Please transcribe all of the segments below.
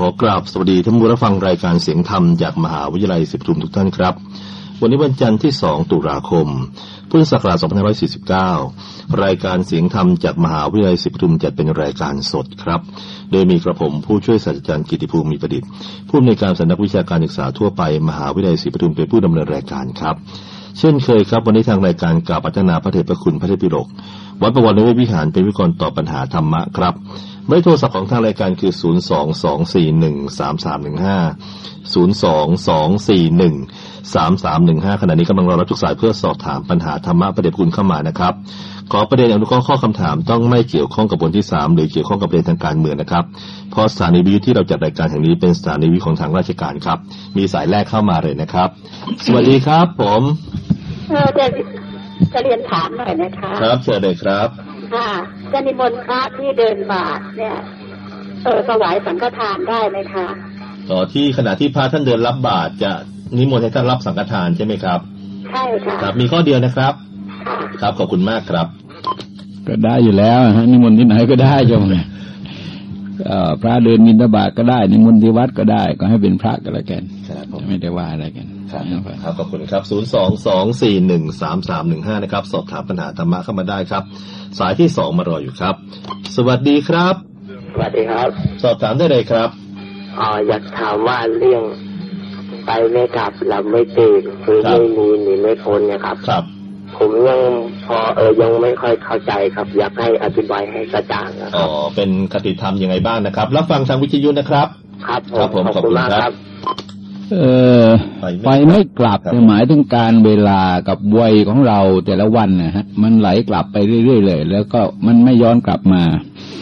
ขอกราบสวัสดีท่านผู้รับฟังรายการเสียงธรรมจากมหาวิทยาลัยศิริปทุมทุกท่านครับ วันนี้วันจันทร์ที่ 2 ตุลาคม พุทธศักราช 2549 รายการเสียงธรรมจากมหาวิทยาลัยศิริปทุมจัดเป็นรายการสดครับ โดยมีกระผมผู้ช่วยศาสตราจารย์กิติภูมิมีประดิษฐ์ผู้อำนวยการสำนักวิชาการศึกษาทั่วไปมหาวิทยาลัยศิริปทุมเป็นผู้ดำเนินรายการครับเช่นเคยครับ วันนี้ทางรายการกล่าวพัฒนาพระเถรพระคุณพระเทพปิฎกวัดประวัติในวิหารเป็นวิกรตอบปัญหาธรรมะครับ หมายโทรศัพท์ของทางรายการคือ 0 2 2 4 1 3 3 1 5 0 2 2 4 1 3 3 1 5 ขณะนี้กำลังรอรับทุกสายเพื่อสอบถามปัญหาธรรมะประเด็นคุณเข้ามานะครับ ขอประเด็นอนุเคราะห์ข้อคำถามต้องไม่เกี่ยวข้องกับวันที่ 3 หรือเกี่ยวข้องกับประเด็นทางการเมืองนะครับ เพราะสถานีวิทยุที่เราจัดรายการแห่งนี้เป็นสถานีวิทยุของทางราชการครับ มีสายแรกเข้ามาเลยนะครับ สวัสดีครับ ผมเออจะจะเรียนถามหน่อยนะคะ ครับเชิญเลยครับ ค่ะจะนิมนต์พระที่เดินบาทเนี่ยเออถวายสังฆทานได้ไหมคะต่อที่ขณะที่พระท่านเดินรับบาตรจะนิมนต์ให้ท่านรับสังฆทานใช่ไหมครับ ใช่ค่ะครับ มีข้อเดียวนะครับค่ะครับขอบคุณมากครับ ก็ได้อยู่แล้วฮะนิมนต์ที่ไหนก็ได้โยมเอ่อพระเดินมินทบาทก็ได้ นิมนต์ที่วัดก็ได้ ก็ให้เป็นพระก็แล้วกัน ครับผมไม่ได้ว่าอะไรกันครับนะครับครับขอบคุณครับ0 2 2 4 1 3 3 1 5นะครับ สอบถามปัญหาธรรมะเข้ามาได้ครับ สายที่สองมารออยู่ครับ สวัสดีครับ สวัสดีครับ สอบถามได้เลยครับอ่าอยากถามว่าเรื่องไปไม่กลับหลับไม่ตื่นคือครับไม่มีหนีไม่พ้นเนะครับครับ ผมยังพอเออยังไม่ค่อยเข้าใจครับ อยากให้อธิบายให้กระจ่างนะคอ๋รัอบเป็นคติธรรมยังไงบ้างนะครับ รับฟังทางวิทยุนะครับ ครับ ครับผมขอบคุณมากขอบคุณคครัรับบ เออไปไปไม่ไม่กกลัลับบครับเนี่ยหมายถึงการเวลากับวัยของเราแต่ละวันนะฮะ มันไหลกลับไปเรื่อยๆเลย แล้วก็มันไม่ย้อนกลับมา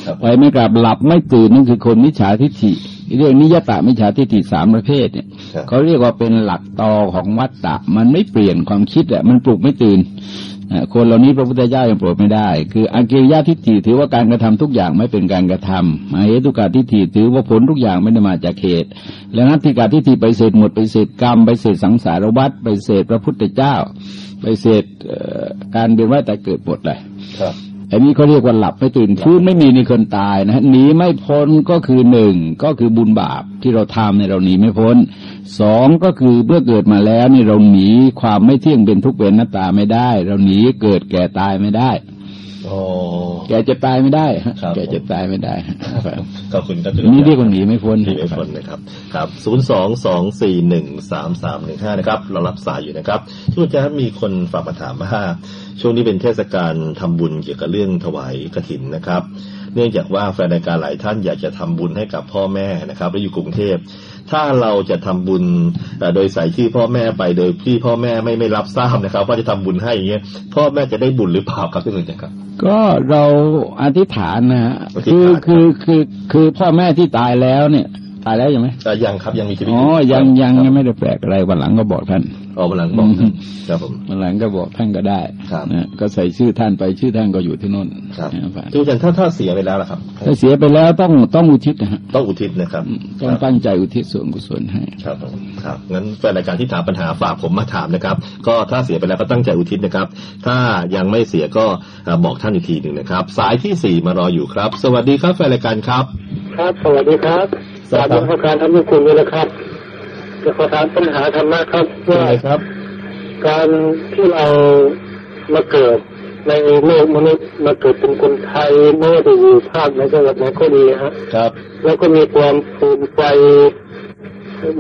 ครับไปไม่กลับหลับไม่ตื่นนั่นคือคนมิจฉาทิฏฐิเรื่องนิยตะมิจฉาทิฏฐิสามประเภทเนี่ยครับเขาเรียกว่าเป็นหลักตอของวัตตะ มันไม่เปลี่ยนความคิดอะมันปลุกไม่ตื่นอะ คนเหล่านี้พระพุทธเจ้ายังโปรดไม่ได้ คืออากิริยาทิฏฐิถือว่าการกระทำทุกอย่างไม่เป็นการกระทำอาเหตุกาทิฏฐิถือว่าผลทุกอย่างไม่ได้มาจากเหตุแล้วนัตถิกาทิฏฐิไปเสดหมดไปเสดกรรมไปเสดสังสารวัฏไปเสดพระพุทธเจ้า ไปเสดการเวียนว่ายตายเกิดหมดเลยครับ อันนี้เขาเรียกว่าหลับไม่ตื่นฟื้นไม่มีในคนตายนะหนีไม่พ้นก็คือหนึ่งก็คือบุญบาปที่เราทำเนี่ยเราหนีไม่พ้นสองก็คือเมื่อเกิดมาแล้วนี่เราหนีความไม่เที่ยงเป็นทุกข์เป็นหน้าตาไม่ได้ เราหนีเกิดแก่ตายไม่ได้โอ้ แก่เจะตายไม่ได้ฮะครับแก่เจะตายไม่ได้ฮะครับขอบคุณครับนี่เรียกว่าหนีไม่พ้นที่ไม่พ้นนะครับ ครับ0 2 2 4 1 3 3 1 5นะครับ เรารับสายอยู่นะครับทุกท่านมีคนฝากมาถามว่าช่วงนี้เป็นเทศกาลทำบุญเกี่ยวกับเรื่องถวายกฐินนะครับ เนื่องจากว่าแฟนรายการหลายท่านอยากจะทำบุญให้กับพ่อแม่นะครับ และอยู่กรุงเทพ ถ้าเราจะทำบุญเอ่อโดยใส่ชื่อพ่อแม่ไปโดยที่พ่อแม่ไม่ไม่รับทราบนะครับว่าจะทำบุญให้อย่างเงี้ยพ่อแม่จะได้บุญหรือเปล่าครับพี่หนุ่มครับ ก็เราอธิษฐานนะฮะอธิษคือฐานคือคือคือพ่อแม่ที่ตายแล้วเนี่ย ตายแล้วยังไหมเอ่อยังครับยังมีชีวิตอ๋ออยู่ยังยังครับไม่ได้แปลกอะไรวันหลังก็บอกท่าน อ๋อวันหลังบอกอืมครับผมวันหลังก็บอกท่านก็ได้ครับนะก็ใส่ชื่อท่านไปชื่อท่านก็อยู่ที่โน่นครับนะครับทุกท่านถ้าถ้าเสียไปแล้วล่ะครับ ถ้าเสียไปแล้วต้องต้องอุทิศนะฮะต้องอุทิศนะครับ ต้องตั้งใจอุทิศส่วนกุศลให้ ครับผมครับงั้นแฟนรายการที่ถามปัญหาฝากผมมาถามนะครับ ก็ถ้าเสียไปแล้วก็ตั้งใจอุทิศนะครับ ถ้ายังไม่เสียก็เอ่อบอกท่านอีกทีหนึ่งนะครับ สายที่สี่มารออยู่ครับ สวัสดีครับแฟนรายการครับ ครับ สวัสดีครับสวัสดีกราบนมัสการท่านผู้คุณด้วยนะครับ จะขอถามปัญหาธรรมะครับเป็นว่าไรครับ การที่เรามาเกิดในโลกมนุษย์มาเกิดเป็นคนไทยไม่ว่าจะอยู่ภาคไหนจังหวัดไหนก็ดีฮะครับ แล้วก็มีความภูมิใจ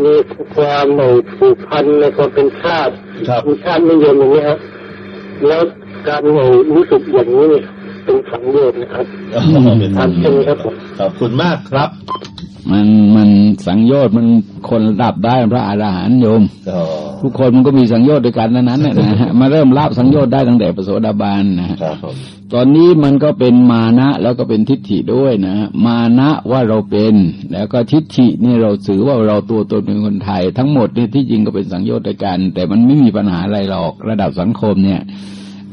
มีความหน่ผูกพันในความเป็นชาติครับมีชาตินิยมอย่างนี้ฮะแล้วการหน่รู้สึกอย่างนี้เนี่ยเป็นสังโยชน์นะครับเป็นครับใช่ไหมครับผมขอบคุณมากครับ มันมันสังโยชน์มันคนดับได้พระอรหันต์โยมอ๋อทุกคนมันก็มีสังโยชน์ด้วยกันทั้งนั้นนะนะฮะมาเริ่มรับสังโยชน์ได้ตั้งแต่ปโสดาบันนะฮะครับผมตอนนี้มันก็เป็นมานะแล้วก็เป็นทิฏฐิด้วยนะฮะมานะว่าเราเป็นแล้วก็ทิฏฐินี่เราถือว่าเราตัวตนเป็นคนไทย ทั้งหมดเนี่ยที่จริงก็เป็นสังโยชน์ด้วยกัน แต่มันไม่มีปัญหาอะไรหรอกระดับสังคมเนี่ย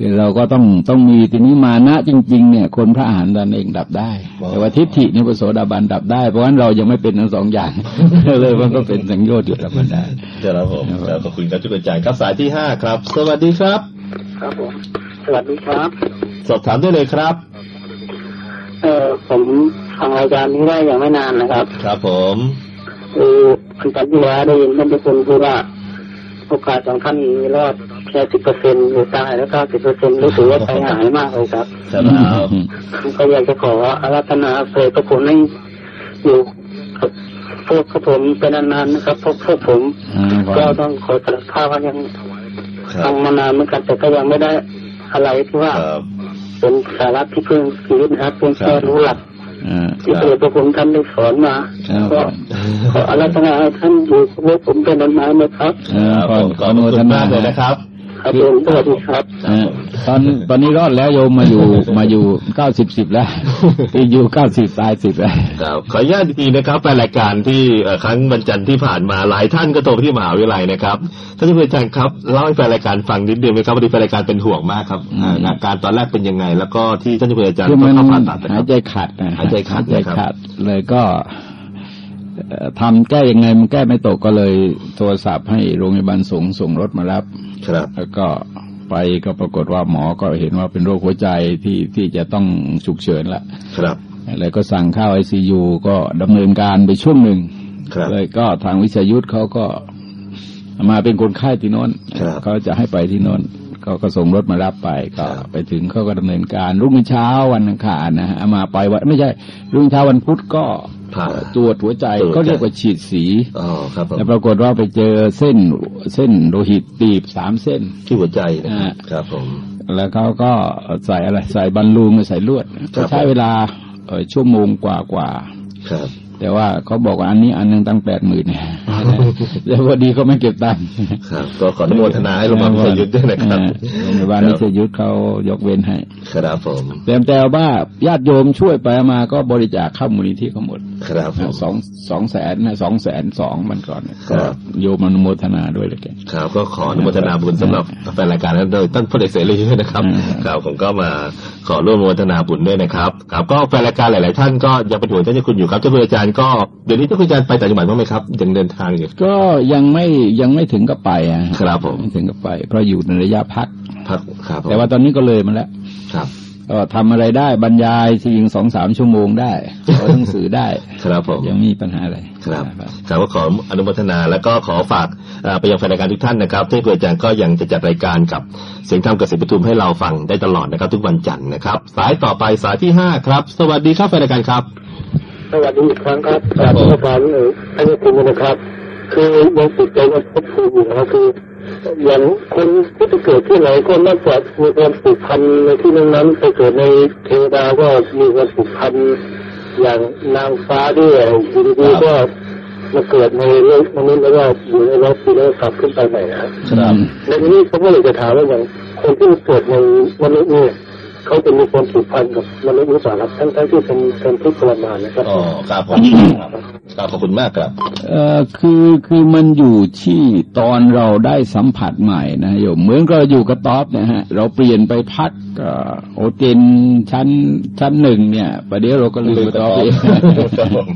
คือเราก็ต้องต้องมีทีนี้มานะจริง ๆ เนี่ย คนพระอาหารตนเองดับได้ แต่ว่าทิฏฐินี่พระโสดาบันดับได้ เพราะฉะนั้นเรายังไม่เป็นทั้งสองอย่างเลยมันก็เป็นสังโยชน์อยู่ธรรมดาเดี๋ยวเราผมครับขอบคุณครับทุกอาจารย์ครับสายที่ห้าครับ สวัสดีครับ ครับผมสวัสดีครับ สอบถามได้เลยครับ เออผมฟังรายการนี้ได้อย่างไม่นานนะครับ ครับผมคืออันตัดที่แล้วได้ยินท่านเจ้าคุณพูดว่าโอกาสของท่านมีรอด แค่สิบเปอร์เซ็นต์อยู่ตายแล้วก็สิบเปอร์เซ็นต์รู้สึกว่าใจหายมากเลยครับใช่แล้วก็อยากจะขออารัธนาเสด็จพระคุณให้อยู่กับพวกพวกผมเป็นนานๆนะครับพวกพวกผมอ่าก็ต้องขอสารภาพว่ายังครับทำมานานเหมือนกันแต่ก็ยังไม่ได้อะไรที่ว่าครับเป็นสาระที่เพิ่งชีวิตนะครับเพียงแค่รู้หลักอ่าที่เสด็จพระคุณท่านได้สอนมาครับก็ขออารัธนาให้ท่านอยู่กับพวกผมเป็นนานๆนะครับเออครับขอผมขขออบอนุโมทคุณนามากเลยนะครับ ครับผมสวัสดีครับเออตอนตอนนี้รอดแล้วโยมมาอยู่มาอยู่เก้าสิบสิบแล้วที่อยู่เก้าสิบตายสิบแล้วครับขออนุญาตทีนะครับแฟนรายการที่เอ่อครั้งวันจันทร์ที่ผ่านมาหลายท่านก็โทรไปที่มหาวิทยาลัยนะครับท่านอาจารย์ครับเล่าให้แฟนรายการฟังนิดเดียวไหมครับวันนี้แฟนรายการเป็นห่วงมากครับอ่าอาการตอนแรกเป็นยังไง แล้วก็ที่ท่านอาจารย์คือต้อมังนเข้าผ่าตัดนะคหารัยบใจขัดนะหายใจขัดหายใจนะครับขัดเลยก็เอ่อทำแก้ยังไงมันแก้ไม่ตกก็เลยโทรศัพท์ให้โรงพยาบาลสงฆ์ส่งรถมารับ ครับ แล้วก็ไปก็ปรากฏว่าหมอก็เห็นว่าเป็นโรคหัวใจที่ที่จะต้องฉุกเฉินละครับเลยก็สั่งเข้าไอซียูก็ดำเนินการไปช่วงหนึ่งครับเลยก็ทางวิชยุทธเขาก็มาเป็นคนไข้ที่โน้นครับเขาจะให้ไปที่โน้นก็ก็ส่งรถมารับไปก็ครับไปถึงเขาก็ดำเนินการ รุ่งเช้าวันอังคารนะฮะเอามาไปวันไม่ใช่ รุ่งเช้าวันพุธก็ ผ่าตรวจหัวใจตรวจหัวใจก็เรียกว่าฉีดสีอ๋อครับผมแล้วปรากฏว่าไปเจอเส้นเส้นโลหิตตีบสามเส้นที่หัวใจนะครับอ่าครับผมแล้วเขาก็ใส่อะไรใส่บอลลูนใส่ลวดครัก็บใช้เวลาเอ่อชั่วโมงกว่ากว่าๆครับ แต่ว่าเขาบอกว่าอันนี้อันหนึงตั้งแปดหมื่นแล้วพอดีเขาไม่เก็บตังค์ครับ ก็ขออนุโมทนาให้โรงพยาบาลพิชัยยุทธด้วยนะครับเออโรงพยาบาลนิชยุทธเขายกเว้นให้ครับผมแต่แต่ว่าญาติโยมช่วยไปมาก็บริจาคเข้ามูลนิธิเขาหมดครับผมสองสองแสนนะสองแสนสองมันก่อนเนี่ยครัก็บโยมอนุโมทนาด้วยเลยแกครับ ก็ขออนุโมทนาบุญสำหรับแฟนรายการนั้นโดยท่านพลเอกเสรีด้วยนะครับอืมครับผมก็มาขอร่วมอนุโมทนาบุญด้วยนะครับครับก็แฟนรายการหลาย ๆ ท่านก็ยังเป็นห่วงท่านเจ้าคุณอยู่ครับเจ้าคุณอาจารย์ก็เดี๋ยวนี้เจ้าคุณอาจารย์ไปต่างจังหวัดบ้างไหมครับยังเดินทางอยู่ก็ยังไม่ยังไม่ถึงกับไปอะครับผมไม่ถึงกับไป เพราะอยู่ในระยะพักพักครับผมแต่ว่าตอนนี้ก็เลยมาแล้วครับก็ทำอะไรได้บรรยายทีงสองสามชั่วโมงได้เอาหนังสือได้ ครับผมยังไมมีปัญหาอะไรครับครับก็ขออนุโมทนาแล้วก็ขอฝากเอ่อไปยังแฟนรายการทุกท่านนะครับที่เพื่ออาจารย์ก็ยังจะจัดรายการกับเสียงธรรมเกษตรปทุมให้เราฟังได้ตลอดนะครับ ทุกวันจันทร์นะครับ สายต่อไปสายที่ห้าครับ สวัสดีครับแฟนรายการครับ สวัสดีอีกครั้งครับครับผมอาจารย์เอ๋ยท่านคุณนะครับ คือยังติดใจว่าพบภูมิอยู่นะครับคืออย่างคนที่ไปเกิดที่ไหนก็น่าจะมีความผูกพันในที่นั้นๆไปเกิดในเทวดาก็มีความผูกพันอย่างนางฟ้าด้วยอยู่ดีๆก็มาเกิดในโลกมนุษย์แล้วก็อยู่ในโลกปีแล้วกลับขึ้นไปใหม่นะครับครับในที่นี้เขาก็เลยจะถามว่าอย่างคนที่เกิดในมนุษย์เนี่ย เขาจะมีความผูกพันกับมนุษย์หรือเปล่าครับทั้งทั้งๆที่เป็นเป็นทุกข์ทรมานนะครับอ๋อครับผมครับขอบคุณมากครับเอ่อคือคือมันอยู่ที่ตอนเราได้สัมผัสใหม่นะโยมเหมือนกับเราอยู่กระต๊อบเนี่ยฮะเราเปลี่ยนไปพักเอ่อโอเจนชั้นชั้นหนึ่งเนี่ยประเดี๋ยวเราก็ลืมกระต๊อบเองครับผม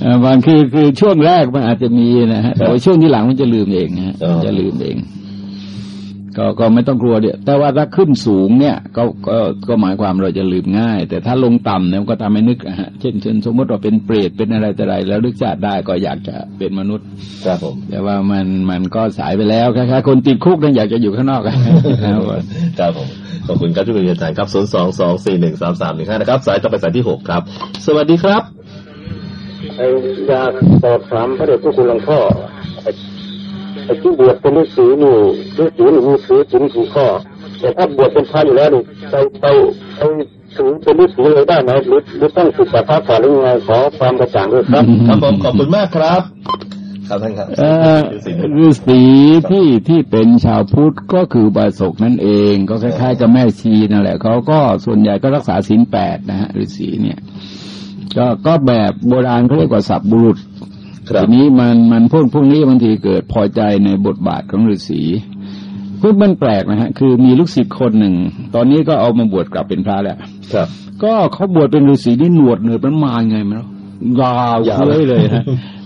เอ่อบางคือคือช่วงแรกมันอาจจะมีนะฮะแต่ว่าช่วงที่หลังมันจะลืมเองนะฮะอ๋อมันจะลืมเอง ก็ก็ไม่ต้องกลัวเดี๋ยวแต่ว่าถ้าขึ้นสูงเนี่ยก็ก็ก็หมายความเราจะลืมง่าย แต่ถ้าลงต่ำเนี่ยมันก็ทำให้นึกอะฮะเช่นเช่นสมมติว่าเป็นเปรตเป็นอะไรแต่อะไร แล้วนึกชาติได้ก็อยากจะเป็นมนุษย์ครับผมแต่ว่ามันมันก็สายไปแล้วคล้ายๆคนติดคุกนั่นอยากจะอยู่ข้างนอกอะครับผมครับผมขอบคุณครับที่เป็นอาจารย์ครับศูนย์สองสองสี่หนึ่งสามสามหนึ่งห้านะครับสายต่อไปสายที่หกครับ สวัสดีครับไอ้อยากสอบถามพระเดชพระคุณหลวงพ่อ ไอ้ไอ้ที่บวชเป็นฤาษีนี่ฤาษีนี่มีถือศีลกี่ข้อ แต่ถ้าบวชเป็นพระอยู่แล้วนี่ไปไปไปถือเป็นฤาษีเลยได้ไหมหรือหรือต้องศึกษาพระก่อนหรือยังไงขอความกระจ่างด้วยครับครับผมขอบคุณมากครับครับท่านครับเอ่อฤาษีที่ที่เป็นชาวพุทธก็คือบาศกนั่นเอง ก็คล้ายๆกับแม่ชีนั่นแหละเขาก็ส่วนใหญ่ก็รักษาศีลแปดนะฮะฤาษีเนี่ย ก็ก็แบบโบราณเขาเรียกว่าสับบุรุษครับ ทีนี้มันมันพวกพวกนี้บางทีเกิดพอใจในบทบาทของฤาษีคือมันแปลกนะฮะ คือมีลูกศิษย์คนหนึ่ง ตอนนี้ก็เอามาบวชกลับเป็นพระแล้วครับ ก็เขาบวชเป็นฤาษีนี่หนวดเหนือมันมาไงไม่รู้ยาวยาวเฟ้ยเลยฮะ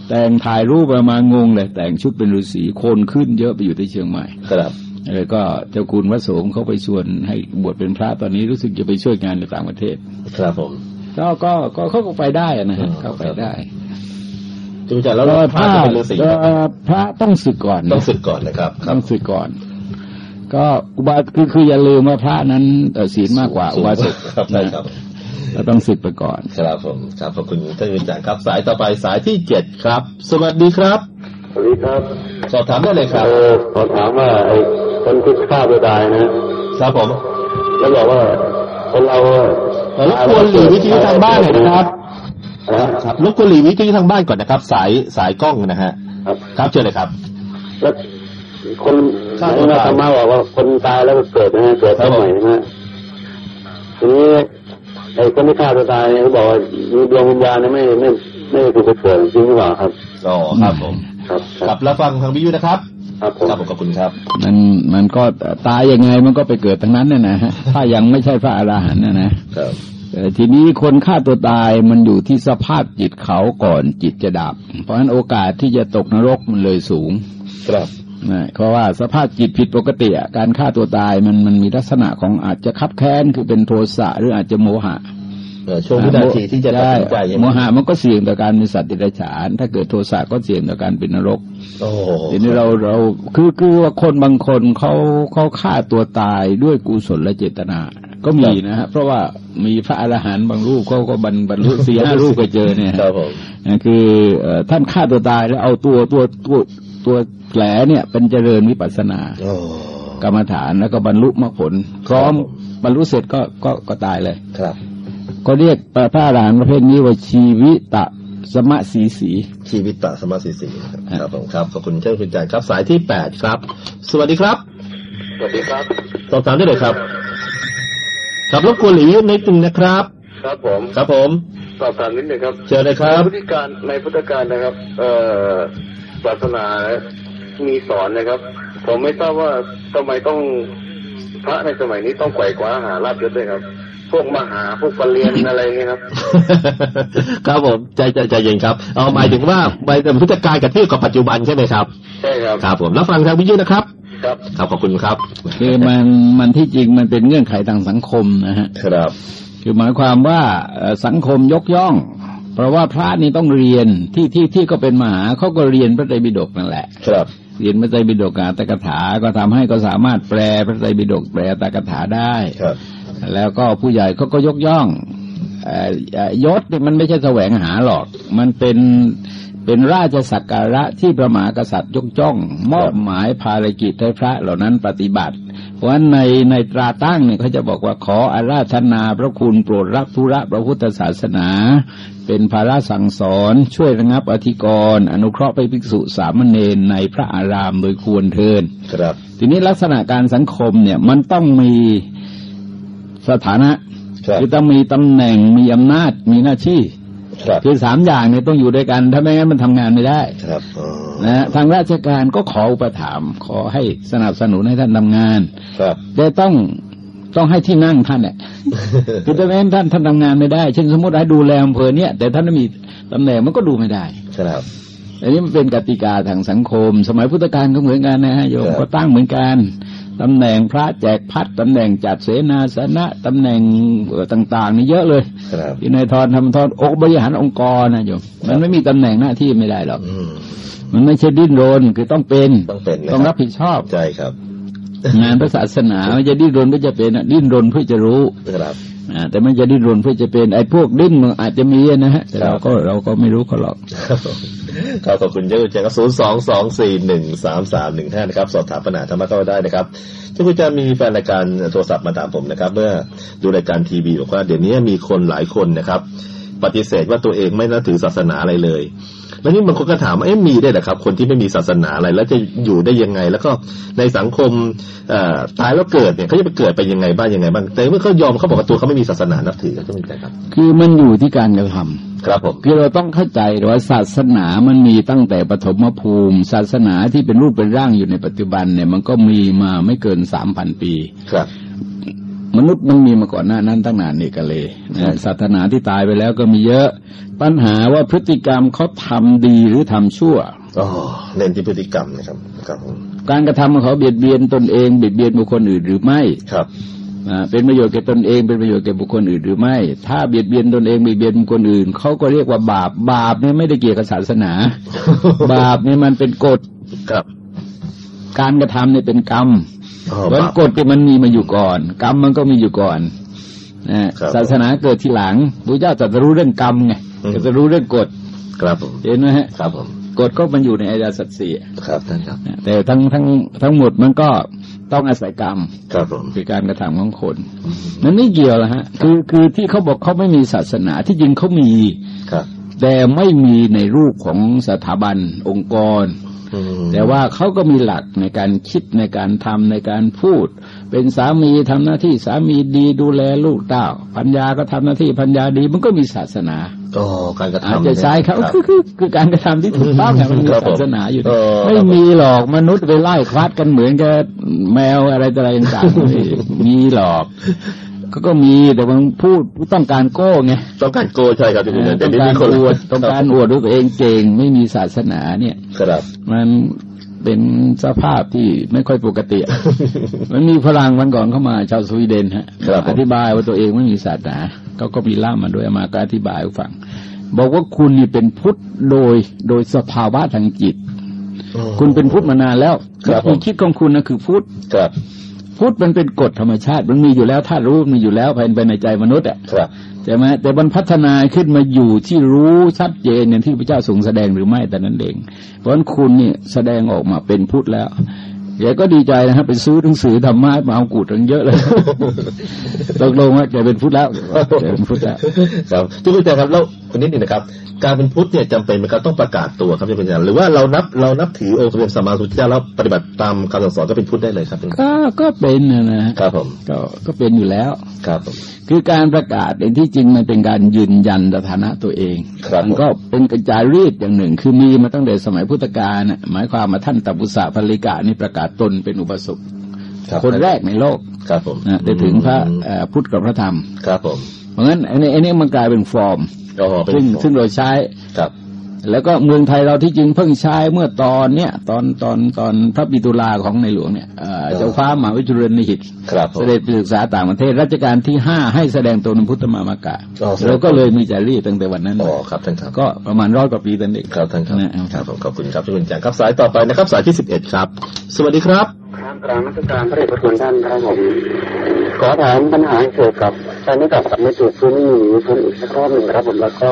แต่งถ่ายรูปมางงเลยแต่งชุดเป็นฤาษีคนขึ้นเยอะไปอยู่ที่เชียงใหม่ครับแล้วก็เจ้าคุณวสงฆ์เขาไปชวนให้บวชเป็นพระตอนนี้รู้สึกจะไปช่วยงานในต่างประเทศ ครับผมก็ก็ก็เขาก็ไปได้อะนะฮะอ๋อเขาไปได้ จุจัดแล้วแล้วพระถ้าจะเป็นฤาษีเอ่อพระต้องศึกก่อนนะต้องศึกก่อนนะครับครัต้บองศึกก่อน ก็อุบาคือคืออย่าลืมว่าพระนั้นเอ่อศีลมากกว่าอุบาสกครับใช่ครับเราต้องศึกไปก่อน ครับผมครับขอบคุณท่านอาจารย์ครับ สายต่อไปสายที่เจ็ดครับ สวัสดีครับ สวัสดีครับ สอบถามได้เลยครับเออขอถามว่าไอ้คนที่ฆ่าตัวตายนะครับผม แล้วบอกว่าคนเราอะเอ่อรบกวนหลีวิทยุทางบ้านหน่อยนะครับนะ ครับรบกวนหลีวิทยุทางบ้านก่อนนะครับ สายสายกล้องนะฮะ ครับครับเชิญเลยครับแล้วคนฆ่าไหนตัวนะตายธรรมะบอกว่าคนตายแล้วก็เกิดนะฮะเกิดครับใหม่นะฮะทีนี้ไอ้คนที่ฆ่าตัวตายเนี่ยเขาบอกว่ามีดวงวิญญาณเนี่ยไม่ไม่ไม่ถูกไปเกิดจริงหรือเปล่าครับอ๋อครับผมครับครับแล้วฟังทางวิทยุนะครับครับผมครับผมขอบคุณครับ มันมันก็ตายยังไงมันก็ไปเกิดทั้งนั้นน่ะนะฮะถ้ายังไม่ใช่พระอรหันต์นะนะครับเอ่อ ทีนี้คนฆ่าตัวตายมันอยู่ที่สภาพจิตเขาก่อนจิตจะดับ เพราะฉะนั้นโอกาสที่จะตกนรกมันเลยสูง ครับนะเพราะว่าสภาพจิตผิดปกติอะการฆ่าตัวตายมันมันมีลักษณะของอาจจะคับแค้นคือเป็นโทสะหรืออาจจะโมหะเอ่อช่วงวินาทีที่จะตัดสินใจช่ยังโมไงหะมันก็เสี่ยงต่อการเป็นสัตว์ดิบฉาน ถ้าเกิดโทสะก็เสี่ยงต่อการเป็นนรกโอ้โหทีนี้เราเราคือคือว่าคนบางคนเขาเขาฆ่าตัวตายด้วยกุศลและเจตนา ก็มีนะฮะเพราะว่ามีพระอรหันต์บางรูปเขาก็บรรบรรลุสี่ห้ารูปก็เจอเนี่ยครับผมนะคือเอ่อท่านฆ่าตัวตายแล้วเอาตัวตัวตัวตัวแผลเนี่ยเป็นเจริญวิปัสสนาโอ้กรรมฐานแล้วก็บรรลุมรรคผลพร้อมบรรลุเสร็จก็ก็ก็ตายเลยครับ ก็เรียกพระอรหันต์ประเภทนี้ว่าชีวิตะสมะสีสี ชีวิตตะสมาสีสีครับครับผมครับขอบคุณเช่นคุณอาจารย์ครับสายที่แปดครับ สวัสดีครับ สวัสดีครับสอบถามได้เลยครับ ครับรบกวนหลีวิทยุนิดนึงนะครับ ครับผมครับผมสอบถามนิดนึงครับเชิญเลยครับพุทธิการในพุทธการนะครับ เอ่อศาสนามีสอนนะครับ ผมไม่ทราบว่าทำไมต้องพระในสมัยนี้ต้องไขว่คว้าหาลาบยศด้วยครับ พวกมหาพวกปรริญญาอะไรเงี้ยครับ ครับผมใจใจใจเย็นครับ เอาหมายถึงว่าไปเป็นพุทธกาลกับเทียบกับปัจจุบันใช่ไหมครับ ใช่ครับ ครับผมแล้วฟังทางวิทยุนะครับ ครับครับขอบคุณครับ คือมันมันที่จริงมันเป็นเงื่อนไขทางสังคมนะฮะครับ คือหมายความว่าเอ่อสังคมยกย่อง เพราะว่าพระนี่ต้องเรียนที่ที่ที่ก็เป็นมหาเขาก็เรียนพระไตรปิฎกนั่นแหละ ครับเรียนพระไตรปิฎกอัตถกถา ก็ทำให้ก็สามารถแปลพระไตรปิฎกแปลอัตถกถาได้ครับแล้วก็ผู้ใหญ่เขาก็ยกย่องเอ่อเอ่อยศเนี่ยมันไม่ใช่แสวงหาหรอก มันเป็น เป็นราชสักการะที่พระมหากษัตริย์ยกจ้อง มอบหมายภารกิจให้พระเหล่านั้นปฏิบัติ เพราะฉะนั้นในในตราตั้งเนี่ยเขาจะบอกว่าขออาราธนาพระคุณโปรดรับธุระพระพุทธศาสนา เป็นภาระสั่งสอนช่วยระงับอธิกรณ์อนุเคราะห์ไปภิกษุสามเณรในพระอารามโดยควรเทินครับ ทีนี้ลักษณะการสังคมเนี่ยมันต้องมีสถานะครับอต้องมีตำแหน่งมีอำนาจมีหน้าที่ ครับคือสามอย่างเนี่ยต้องอยู่ด้วยกัน ถ้าไม่งั้นมันทำงานไม่ได้ ครับอ๋อนะฮะทางราชการก็ขออุปถัมภ์ขอให้สนับสนุนให้ท่านทำงาน ครับแต่ต้องต้องให้ที่นั่งท่านเนี่ยคือถ้าไม่งั้นท่านท่านทำงานไม่ได้ เช่นสมมติให้ดูแลอำเภอเนี่ยแต่ท่านไม่มีตำแหน่งมันก็ดูไม่ได้ ครับอันนี้มันเป็นกติกาทางสังคม สมัยพุทธกาลก็เหมือนกันนะฮะโยมครับก็ตั้งเหมือนกัน ตำแหน่งพระแจกพัดตำแหน่งจัดเสนาสนะตำแหน่งเอ่อต่างๆนี่เยอะเลยครับที่นายทรทำทรอกบริหารองค์กรนะโยมมันไม่มีตำแหน่งหน้าที่ไม่ได้หรอกอืมมันไม่ใช่ดิ้นรนคือต้องเป็นต้องเป็นนะต้องรับผิดชอบใช่ครับ งานพระศาสนาไม่จะดิ้นรนเพื่อจะเป็นอะดิ้นรนเพื่อจะรู้ครับอ่า แต่มันจะดิ้นรนเพื่อจะเป็นไอ้พวกดิ้นมันอาจจะมีนะฮะแต่ครับเราก็เราก็ไม่รู้เขาหรอกครับผมครับขอบคุณเจ้าคุณแจก็ศูนย์สองสองสี่หนึ่งสามสามหนึ่งห้านะครับ สอบถามปัญหาธรรมะก็ได้นะครับเจ้าคุณแจมีแฟนรายการโทรศัพท์มาถามผมนะครับ เมื่อดูรายการทีวีบอกว่าเดี๋ยวนี้มีคนหลายคนนะครับ ปฏิเสธว่าตัวเองไม่นับถือศาสนาอะไรเลย แล้วนี่บางคนก็ถามว่าเอ๊ะมีได้วยเหรอครับ คนที่ไม่มีศาสนาอะไร แล้วจะอยู่ได้ยังไง แล้วก็ในสังคมเอ่อตายแล้วเกิดเนี่ยเขาจะไปเกิดไปยังไงบ้างยังไงบ้างแต่เมื่อเขายอมเขาบอกว่าตัวเขาไม่มีศาสนานับถือเจ้าคุณแจครับ คือมันอยู่ที่การกระทำครับผมคือเราต้องเข้าใจว่าศาสนามันมีตั้งแต่ปฐมภูมิ ศาสนาที่เป็นรูปเป็นร่างอยู่ในปัจจุบันเนี่ย มันก็มีมาไม่เกินสามพันปีครับ มนุษย์มันมีมาก่อนหน้านั้นตั้งนานนี่กันเลยนะศาสนาที่ตายไปแล้วก็มีเยอะ ปัญหาว่าพฤติกรรมเขาทำดีหรือทำชั่วอ๋อเน้นที่พฤติกรรมนะครับครับผมการกระทำของเขาเบียดเบียนตนเองเบียดเบียนบุคคลอื่นหรือไม่ครับอ่าเป็นประโยชน์แก่ตนเองเป็นประโยชน์แก่บุคคลอื่นหรือไม่ ถ้าเบียดเบียนตนเองเบียดเบียนบุคคลอื่นเขาก็เรียกว่าบาปบาปเนี่ยไม่ได้เกี่ยวกับศาสนา บาปเนี่ยมันเป็นกฎครับ การกระทำเนี่ยเป็นกรรมอ๋อ เพราะบาปกฎเนี่ยมันมีมาอยู่ก่อน กรรมมันก็มีอยู่ก่อนนะครับศาสนาเกิดทีหลังพระเจ้าตรัสรู้เรื่องกรรมไงอืมตรัสรู้เรื่องกฎครับผมเห็นไหมฮะครับผมกฎก็มันอยู่ในอายาสัตว์สี่ครับท่านครับ แต่ทั้งทั้งทั้งหมดมันก็ต้องอาศัยกรรม ครับผมคือการกระทำของคนมันไม่เกี่ยวละฮะ คือคือที่เขาบอกเขาไม่มีศาสนาที่จริงเขามีครับ แต่ไม่มีในรูปของสถาบันองค์กรอืม แต่ว่าเขาก็มีหลักในการคิดในการทำในการพูด เป็นสามีทำหน้าที่สามีดีดูแลลูกเต้าพัญญาก็ทำหน้าที่พัญญาดีมันก็มีศาสนาอ๋อการกระทำอาจจะใช้เขารับคือคือคือการกระทำที่ถูกต้องอะมันมีครับผมศาสนาอยู่เออไม่มีหรอกมนุษย์ไปไล่ควัดกันเหมือนกับแมวอะไรต่ออะไรต่างๆไม่มีหรอก ก็ก็มีแต่บางพูดต้องการโก้ไงต้องการโกใช่ครับที่คุณต้แต่องนี่การมีคนอวดต้องการอวดว่าตัวเองเก่งไม่มีศาสนาเนี่ยครับมันเป็นสภาพที่ไม่ค่อยปกติอะมันมีฝรั่งวันก่อนเข้ามาชาวสวีเดนฮะครับผมอธิบายว่าตัวเองไม่มีศาสนาเขาก็มีล่ามมาด้วยเอามาก็อธิบายให้ฟัง บอกว่าคุณนี่เป็นพุทธโดยโดยสภาวะทางจิต คุณเป็นพุทธมานานแล้วครับผมวิธีคิดของคุณนะคือพุทธครับ พุทธมันเป็นกฎธรรมชาติ มันมีอยู่แล้วถ้ารู้มันมีอยู่แล้วภายในใจมนุษย์อะครับใช่ไหมแต่มันพัฒนาขึ้นมาอยู่ที่รู้ชัดเจนอย่างที่พระเจ้าทรงแสดงหรือไม่แต่นั้นเอง เพราะฉะนั้นคุณเนี่ยแสดงออกมาเป็นพุทธแล้วแกก็ดีใจนะครับไปซื้อหนังสือธรรมะมาเอากูดทั้งเยอะเลยตกลงว่าแกเป็นพุทธแล้วแกเป็นพุทธแล้วครับที่คุณอาจารย์ครับแล้วคนนิดหนึงนะครับ การเป็นพุทธเนี่ยจำเป็นไหมครับต้องประกาศตัวครับที่เป็นอาจารย์หรือว่าเรานับเรานับถือองค์สมเด็จสัมมาสัมพุทธเจ้าแล้วปฏิบัติตามคำสั่งสอนก็เป็นพุทธได้เลยครับก็ก็เป็นนะนะครับผมก็ก็เป็นอยู่แล้วครับผมคือการประกาศในที่จริงมันเป็นการยืนยันสถานะตัวเองครับมันก็เป็นกระจายรีดอย่างหนึ่ง คือมีมาตั้งแต่สมัยพุทธกาลน่ะหมายความมาท่านตัปปุสะภริกานี่ประกาศตนเป็นอุปสมบทครับคนแรกในโลกครับผมนะได้ถึงพระเอ่อพุทธกับพระธรรมครับผม เพราะงั้นอันนี้อันนี้มันกลายเป็นฟอร์มอ๋อเป็นซึ่งซึ่งเราใช้ครับ แล้วก็เมืองไทยเราที่จริงเพิ่งใช้เมื่อตอนเนี้ยตอนตอนตอนพระปิตุลาของในหลวงเนี่ยเอ่อเจ้าฟ้ามหาวิจุรนิหิตครับผมเสด็จไปศึกษาต่างประเทศรัชกาลที่ห้าให้แสดงตนเป็นพุทธมามากะอ๋อเราก็เลยมีจารีตตั้งแต่วันนั้นอ๋อครับท่านครับก็ประมาณร้อยกว่าปีตั้งเด็กครับท่านครับนะครับผมขอบคุณครับที่คุณอาจารย์ครับสายต่อไปนะครับสายที่สิบเอ็ดครับ สวัสดีครับครับกราบนมัสการพระเดชพระคุณท่านครับผมขอถามปัญหาเกี่ยวกับการไม่กลับกับไม่จุดพื้นนี่มีพื้นอีกสักรอบหนึ่งครับผมแล้วก็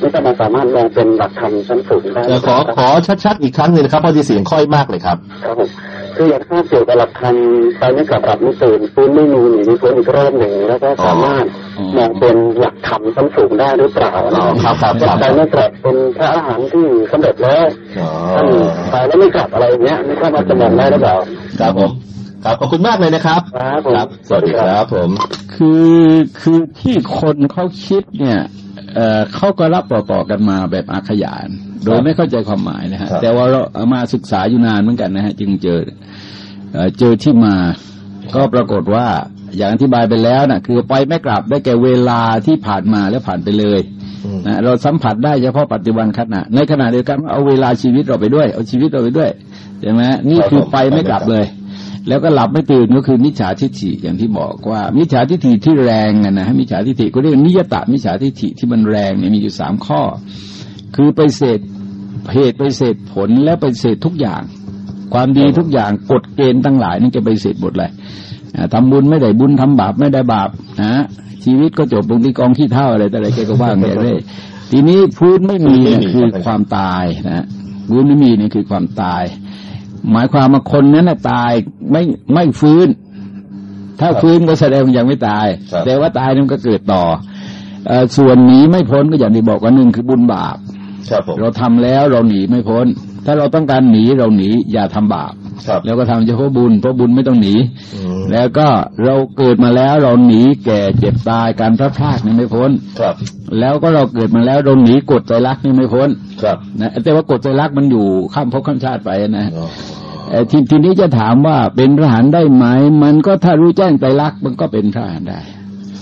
ไม่สามารถสามารถมองเป็นหลักธรรมชั้นสูงได้เอ่อขอขอชัดๆอีกครั้งหนึงนะครับเพราะที่เสียงค่อยมากเลยครับครับผมคืออยากทราบเกี่ยวกับหลักธรรมไปไม่กลับหลับไม่ตื่นพื้นไม่มีหนีมีพื้นอีกรอบหนึ่งแล้วก็สามารถมองเป็นหลักธรรมชั้นสูงได้หรือเปล่าอ๋อครับครับครับไปไม่กลับเป็นพระอรหันต์ที่สำเร็จแล้วอ๋อท่านไปแล้วไม่กลับอะไรอย่างเงี้ยไม่ทราบว่าจะมองได้หรือเปล่าครับผมครับขอบคุณมากเลยนะครับครับผมสวัสดีครับผม คือคือที่คนเขาคิดเนี่ย เอ่อเขาก็รับต่อๆกันมาแบบอาขยาน โดยไม่เข้าใจความหมายนะฮะครับแต่ว่าเราเอามาศึกษาอยู่นานเหมือนกันนะฮะ จึงเจอเอ่อเจอที่มาก็ปรากฏว่าอย่างอธิบายไปแล้วนะคือไปไม่กลับได้แก่เวลาที่ผ่านมาแล้วผ่านไปเลยอืมนะเราสัมผัสได้เฉพาะปัจจุบันขณะ ในขณะเดียวกันเอาเวลาชีวิตเราไปด้วย เอาชีวิตเราไปด้วยใช่ไหมนี่คือไปไม่กลับเลย แล้วก็หลับไม่ตื่นก็คือมิจฉาทิฏฐิอย่างที่บอกว่า มิจฉาทิฏฐิที่แรงอะนะฮะมิจฉาทิฏฐิก็เรียกนิยตะมิจฉาทิฏฐิที่มันแรงเนี่ยมีอยู่สามข้อ คือไปเสดเหตุไปเสดผลและไปเสดทุกอย่าง ความดีทุกอย่างกฎเกณฑ์ทั้งหลายนี่แกไปเสดหมดเลยอ่าทำบุญไม่ได้บุญทำบาปไม่ได้บาปนะชีวิตก็จบบางทีกองขี้เท่าอะไรแต่อะไรแกก็ว่างแกเลยทีนี้พื้นไม่มีเนี่ยคือความตายนะพื้นไม่มีเนี่ยคือความตาย หมายความว่าคนนั้นน่ะตายไม่ไม่ฟื้น ถ้าฟื้นก็แสดงว่ายังไม่ตายครับแต่ว่าตายนั้นก็เกิดต่อเออส่วนหนีไม่พ้นก็อย่างที่บอกว่าหนึ่งคือบุญบาปครับผมเราทำแล้วเราหนีไม่พ้น ถ้าเราต้องการหนีเราหนีอย่าทำบาปครับแล้วก็ทำเฉพาะบุญเพราะบุญไม่ต้องหนีอืมแล้วก็เราเกิดมาแล้วเราหนีแก่เจ็บตายการพลาดพลาดนี่ไม่พ้นครับ แล้วก็เราเกิดมาแล้วเราหนีกฎใจรักนี่ไม่พ้น ครับนะแต่ว่ากฎใจรักมันอยู่ข้ามภพข้ามชาติไปนะอ๋อเอ่อ ทีทีนี้จะถามว่าเป็นทหารได้ไหม มันก็ถ้ารู้แจ้งใจรักมันก็เป็นทหารได้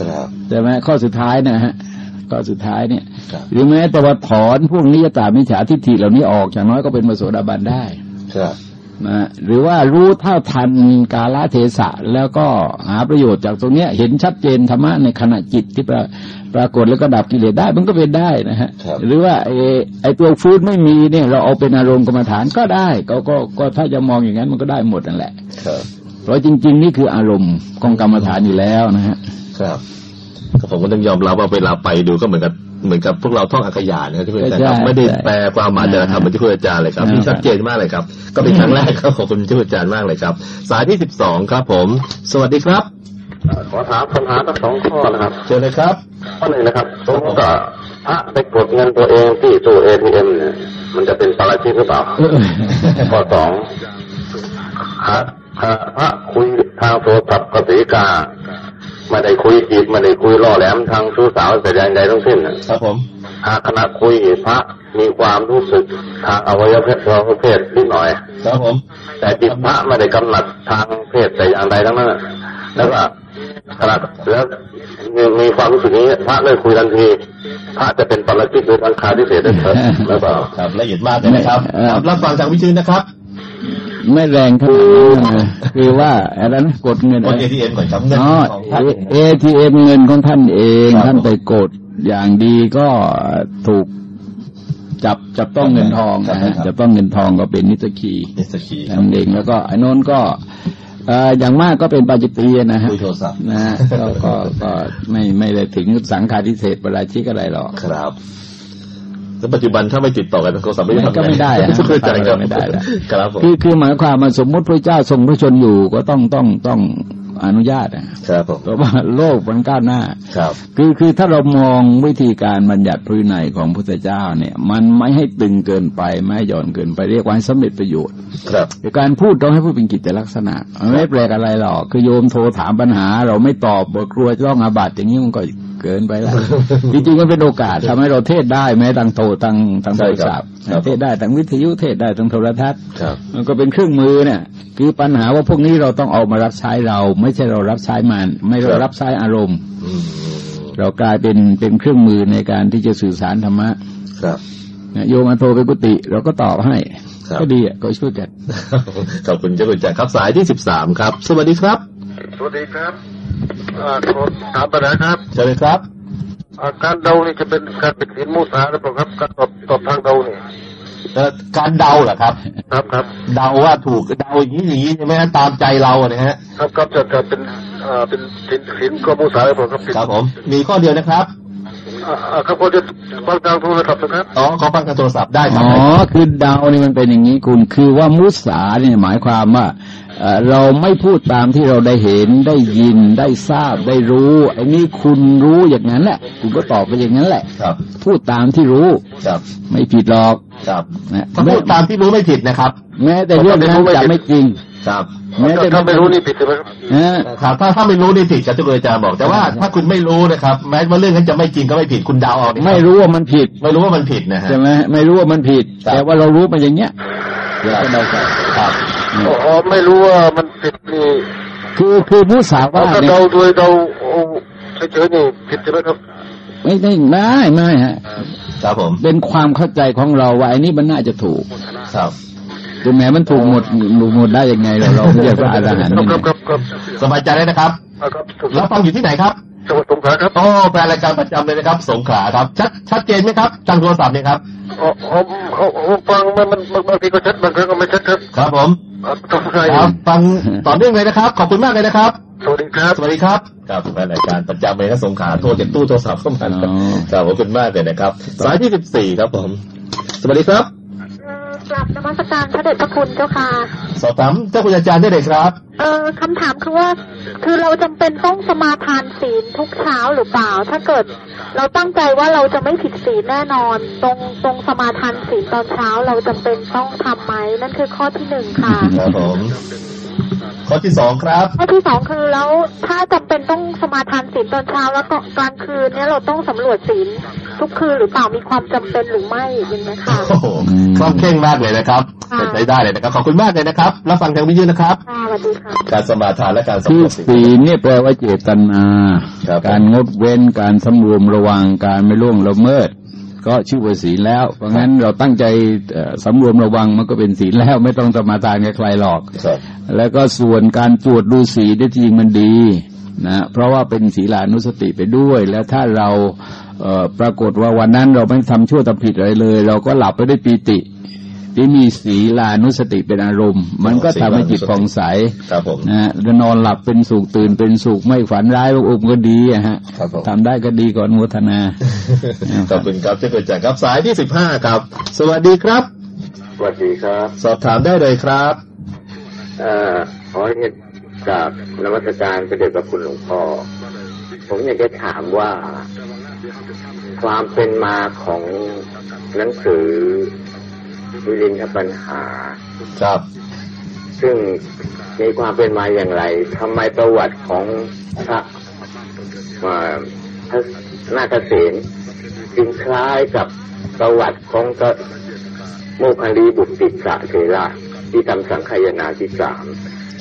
ครับใช่ไหมข้อสุดท้ายนะฮะข้อสุดท้ายเนี่ยครับหรือแม้แต่ว่าถอนพวกนิยตามิจฉาทิฏฐิเหล่านี้ออกอย่างน้อยก็เป็นมโสดาบันได้ ครับ นะหรือว่ารู้เท่าทันกาลเทศะ แล้วก็หาประโยชน์จากตรงเนี้ยเห็นชัดเจนธรรมะในขณะจิตที่ปราปรากฏแล้วก็ดับกิเลสได้มันก็เป็นได้นะฮะครับหรือว่าไอ้ไอ้ตัวฟูดไม่มีเนี่ยเราเอาเป็นอารมณ์กรรมฐานก็ได้ ก็ก็ก็ถ้าจะมองอย่างนั้นมันก็ได้หมดนั่นแหละครับเพราะจริง ๆ นี่คืออารมณ์ของกรรมฐานอยู่แล้วนะฮะครับ ก็ผมก็ต้องยอมรับว่าเวลาไปดูก็เหมือนกับเหมือนกับพวกเราท่องอักขยานนะครับที่คุณอาจารย์ครับใช่ไม่ได้ใช่แปลความหมายแต่ละคำเหมือนที่คุณอาจารย์เลยครับใช่นี่ชัดเจนมากเลยครับ ก็เป็นครั้งแรกครับขอบคุณที่คุณอาจารย์มากเลยครับ สายที่สิบสองครับ ผม สวัสดีครับขอถามปัญหาทั้งสองข้อนะครับเชิญเลยครับ ข้อหนึ่งนะครับสมมติว่าพระไปกดเงินตัวเองที่ตู้เอทีเอ็มเนี่ยมันจะเป็นปาราชิกหรือเปล่าข้อสองพระพระพระคุยทางโทรศัพท์กับศรีกา ไม่ได้คุยจีบไม่ได้คุยล่อแหลมทางชู้สาวแต่อย่างใดทั้งสิ้นน่ะครับผมหากขณะคุยพระมีความรู้สึกทางอวัยวะเพศเราเพศนิดหน่อยครับผม แต่จิตพระไม่ได้กำหนัดทางเพศแต่อย่างใดทั้งนั้นน่ะแล้วก็ขณะแล้วมีมีความรู้สึกนี้พระเลิกคุยทันทีพระจะเป็นปรชิกหรืออังคารที่เสียได้เถิดหรือเปล่าครับละเอียดมากเลยนะครับเออครับรับฟังจากวิทยุนะครับ ไม่แรงขนาดนั้นนะคือว่าอะไรนะกดเงินกด ATM ก่อนครับเงินอ๋อของท่านเอทีเอ็มเงินของท่านเองครับท่านไปกดอย่างดีก็ถูกจับจับต้องเงินทองนะฮะครับจับต้องเงินทองก็เป็นนิสกีนิสกีครันั่บนเองแล้วก็ไอ้โน้นก็เอ่ออย่างมากก็เป็นปาจิตตีนะฮะคุยโทรศัพท์นะฮะก็ก็ก็ไม่ไม่ได้ถึงสังฆาทิเศษปราชิกอะไรหรอกครับ แล้วปัจจุบันถ้าไม่ติดต่อกันทางโทรศัพท์ไม่รู้ทำงก็ไม่ได้อะไม่เข้าใจครับไม่ได้ละครับผมคือคือหมายความมาสมมุติพระเจ้าทรงพระชนอยู่ก็ต้องต้องต้องอนุญาตนะครับผมเพราะว่าโลกมันก้าวหน้า ครับ คือคือถ้าเรามองวิธีการบัญญัติพระวินัยของพระพุทธเจ้าเนี่ย มันไม่ให้ตึงเกินไปไม่ให้หย่อนเกินไปเรียกว่าให้สำเร็จประโยชน์ ครับแต่การพูดต้องให้พูดเป็นกิจลักษณะมันไม่แปลกอะไรหรอกคือโยมโทรถามปัญหา เราไม่ตอบบอกกลัวจะต้องอาบัติอย่างนี้มันก็ เกินไปแล้ว จริงๆมันเป็นโอกาสทำให้เราเทศได้แม้ทางโทรทางทางโทรศัพท์ใช่ครับเทศได้ทางวิทยุเทศได้ทางโทรทัศน์ครับมันก็เป็นเครื่องมือเนี่ย คือปัญหาว่าพวกนี้เราต้องเอามารับใช้เรา ไม่ใช่เรารับใช้มัน ไม่เรารับใช้อารมณ์อืมเรากลายเป็นเป็นเครื่องมือในการที่จะสื่อสารธรรมะครับเนี่ยโยมมาโทรไปกุฏิเราก็ตอบให้ครับก็ดีอะก็ช่วยกันขอบคุณเจ้าคุณจักรครับสายที่สิบสามครับ สวัสดีครับ สวัสดีครับ อ่าขอถามปัญหาครับเชิญเลยครับอ่าการเดานี่จะเป็นการเป็นศีลมุสาหรือเปล่าครับการตอบตอบทางเดาเนี่ยเอ่อการเดาเหรอครับ ครับครับเดาว่าถูกเดาอย่างนี้อย่างนี้ใช่ไหมฮะตามใจเราอะนะฮะ ครับครับจะจะเป็นอ่าเป็นศีลศีลก็มุสาหรือเปล่าครับครับผมมีข้อเดียวนะครับอ่าอ่า ครับพอจะฟังทางโทรศัพท์นะครับอ๋อขอฟังทางโทรศัพท์ได้ครัอ๋บอคือเดานี่มันเป็นอย่างนี้คุณคือว่ามุสาเนี่ยหมายความว่าเอ่อเราไม่พูดตามที่เราได้เห็นได้ยินได้ทราบได้รู้ไอ้นี่คุณรู้อย่างนั้นแหละคุณก็ตอบไปอย่างนั้นแหละครับ พูดตามที่รู้ครับไม่ผิดหรอกครับนะถ้าพูดตามที่รู้ไม่ผิดนะครับ แม้แต่เรื่องนั้นจะไม่จริง ครับแม้แต่ถ้าไม่รู้นี่ผิดใช่ไหมครับนะครับถ้าถ้าไม่รู้นี่ผิดครับที่คุณอาจารย์บอก แต่ว่าถ้าคุณไม่รู้นะครับ แม้ว่าเรื่องนั้นจะไม่จริงก็ไม่ผิดคุณเดาเอาเนี่ยไม่รู้ว่ามันผิด ไม่รู้ว่ามันผิดนะฮะใช่ไหมไม่รู้ว่ามันผิดครับแต่ว่าเรารู้มาอย่างเงี้ยเดี๋ยวก็เดาไปครับอ๋อไม่รู้ว่ามันผิดนี่คือคือผู้สาวถ้าว่าเนี่เดายโดยเดาเอาเฉยๆนี่ผิดใช่ไหมครับไม่ได้ไม่ไม่ฮะครับผมเป็นความเข้าใจของเราว่าไอ้นี่มันน่าจะถูกครับ ถึงแม้มันถูกหมดหมดได้ยังไงเราเราไม่ใช่พระอรหันต์ครับนี่ครับครับครับสบายใจได้นะครับอ่าครับถูกแล้วฟังอยู่ที่ไหนครับจังหวัดสงขลาครับโอ้แฟนรายการประจำเลยนะครับสงขลาครับ ชัดชัดเจนไหมครับทางโทรศัพท์เนี่ยครับอ๋ออ๋ออ๋ออ๋อฟังมันมันบางทีก็ชัดบางครั้งก็ไม่ชัดครับครับผมอ่าต้องใครครับฟังต่อเนื่องเลยนะครับ ขอบคุณมากเลยนะครับสวัสดีครับ สวัสดีครับครับแฟนรายการประจำเลยนะสงขลาโทรจากตู้โทรศัพท์เข้ามาครับครับขอบคุณมากเลยนะครับ สายที่สิบสี่ครับผม สวัสดีครับ กลับนมัสการพระเดชพระคุณเจ้าค่ะ สอบถามเจ้าคุณอาจารย์ได้เลยครับ เออคำถามคือว่า คือเราจำเป็นต้องสมาทานศีลทุกเช้าหรือเปล่า ถ้าเกิด เราตั้งใจว่าเราจะไม่ผิดศีลแน่นอน ตรงตรงสมาทานศีลตอนเช้าเราจำเป็นต้องทำไหมนั่นคือข้อที่หนึ่งค่ะครับผมข้ อที่สองครับข้อที่สองคือแล้วถ้าจำเป็นต้องสมาทานศีลตอนเช้าแล้วก็กลางคืนเนี้ยเราต้องสำรวจศีลทุกคืนหรือเปล่ามีความจำเป็นหรือไม่อย่างนี้ยค่ะโอ้โหคล่องเข่งมากเลยนะครับค่ะใช้ได้เลยนะครับขอบคุณมากเลยนะครับรับฟังทางวิทยุนะครับค่ะสวัสดีค่ะการสมาทานและการคือสำรวจสิ่งศีลเนี่ยแปลว่าเจตนาครับการงดเว้นการสำรวมระวังการไม่ล่วงละเมิด ก็ชื่อว่าศีลแล้ว เพราะงั้นเราตั้งใจเอ่อสำรวมระวังมันก็เป็นศีลแล้ว ไม่ต้องสมาทานกับใครหรอกครับแล้วก็ส่วนการตรวจดูสีได้จริงมันดีนะเพราะว่าเป็นศีลานุสติไปด้วย แล้วถ้าเราเอ่อปรากฏว่าวันนั้นเราไม่ทำชั่วทำผิดอะไรเลย เราก็หลับไปด้วยปีติ ที่มีศีลานุสติเป็นอารมณ์ มันก็ทำให้จิตผ่องใสครับผมนะฮะแล้วนอนหลับเป็นสุขตื่นเป็นสุขไม่ฝันร้ายพระองค์ก็ดีอะฮะครับผมทำได้ก็ดีก่อนโมทนาขอบคุณครับที่เป็นจากครับสายที่สิบห้าครับ สวัสดีครับ สวัสดีครับ สอบถามได้เลยครับเอ่อขอเรียนจากนมัสการพระเดชพระคุณหลวงพ่อผมอยากจะถามว่าความเป็นมาของหนังสือ วิรินทปัญหา ครับ ซึ่งมีความเป็นมาอย่างไรทำไมประวัติของพระอ่าพระนาคเษนจึงคล้ายกับประวัติของพระโมคคัลลีบุตรติสะเถระที่ทำสังขยนาที่สาม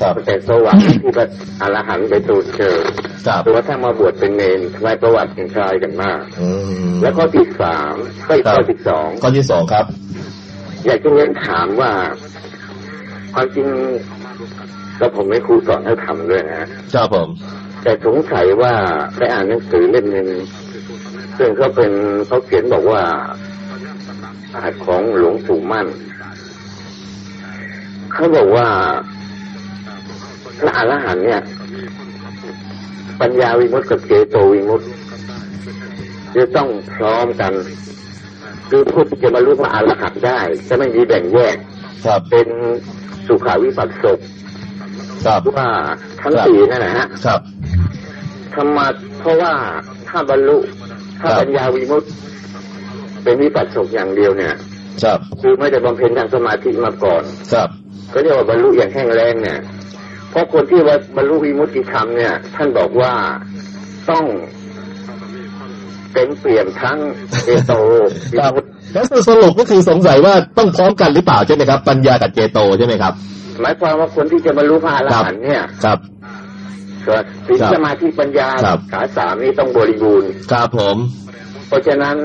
ครับตั้งแต่สวรรค์ที่พระอรหันต์ไปตูดเจอครับตัวถ้ามาบวชเป็นเนนทำไมประวัติถึงคล้ายกันมากอืมแล้วข้อที่สามข้ออีกข้อที่สองข้อที่สองครับ อยากจะเรียนถามว่า ความจริงก็ผมไม่ครูสอนให้ทำด้วยนะครับผม แต่สงสัยว่าไปอ่านหนังสือเล่มหนึ่งซึ่งเขาเป็นเขาเขียนบอกว่าอาจของหลวงปู่มั่น เขาบอกว่าพระอรหันต์เนี่ย ปัญญาวิมุตติกับเจโตวิมุตติจะต้องพร้อมกัน คือผู้ที่จะบรรลุพระอรหันต์ได้ จะไม่มีแบ่งแยกครับเป็นสุขาวิปัสสกครับว่าทั้งสี่นั่นนะฮะครับธรรมะเพราะว่าถ้าบรรลุถ้าครับปัญญาวิมุตติเป็นวิปัสสกอย่างเดียวเนี่ยครับคือไม่ได้บำเพ็ญทางสมาธิมาก่อนครับก็เรียกว่าบรรลุอย่างแห้งแล้งเนี่ยเพราะคนที่ว่าบรรลุวิมุตติธรรมเนี่ย ท่านบอกว่าต้อง เต็มเปี่ยมทั้งเจโตวิครับมุตติแล้วสรุปก็คือสงสัยว่าต้องพร้อมกันหรือเปล่าใช่ไหมครับ ปัญญากับเจโตใช่ไหมครับ หมายความว่าคนที่จะบรรลุพระอรหันต์เนี่ยครับศีลครับสมาธิปัญญาครับขาสามนี้ต้องบริบูรณ์ครับผม เพราะฉะนั้น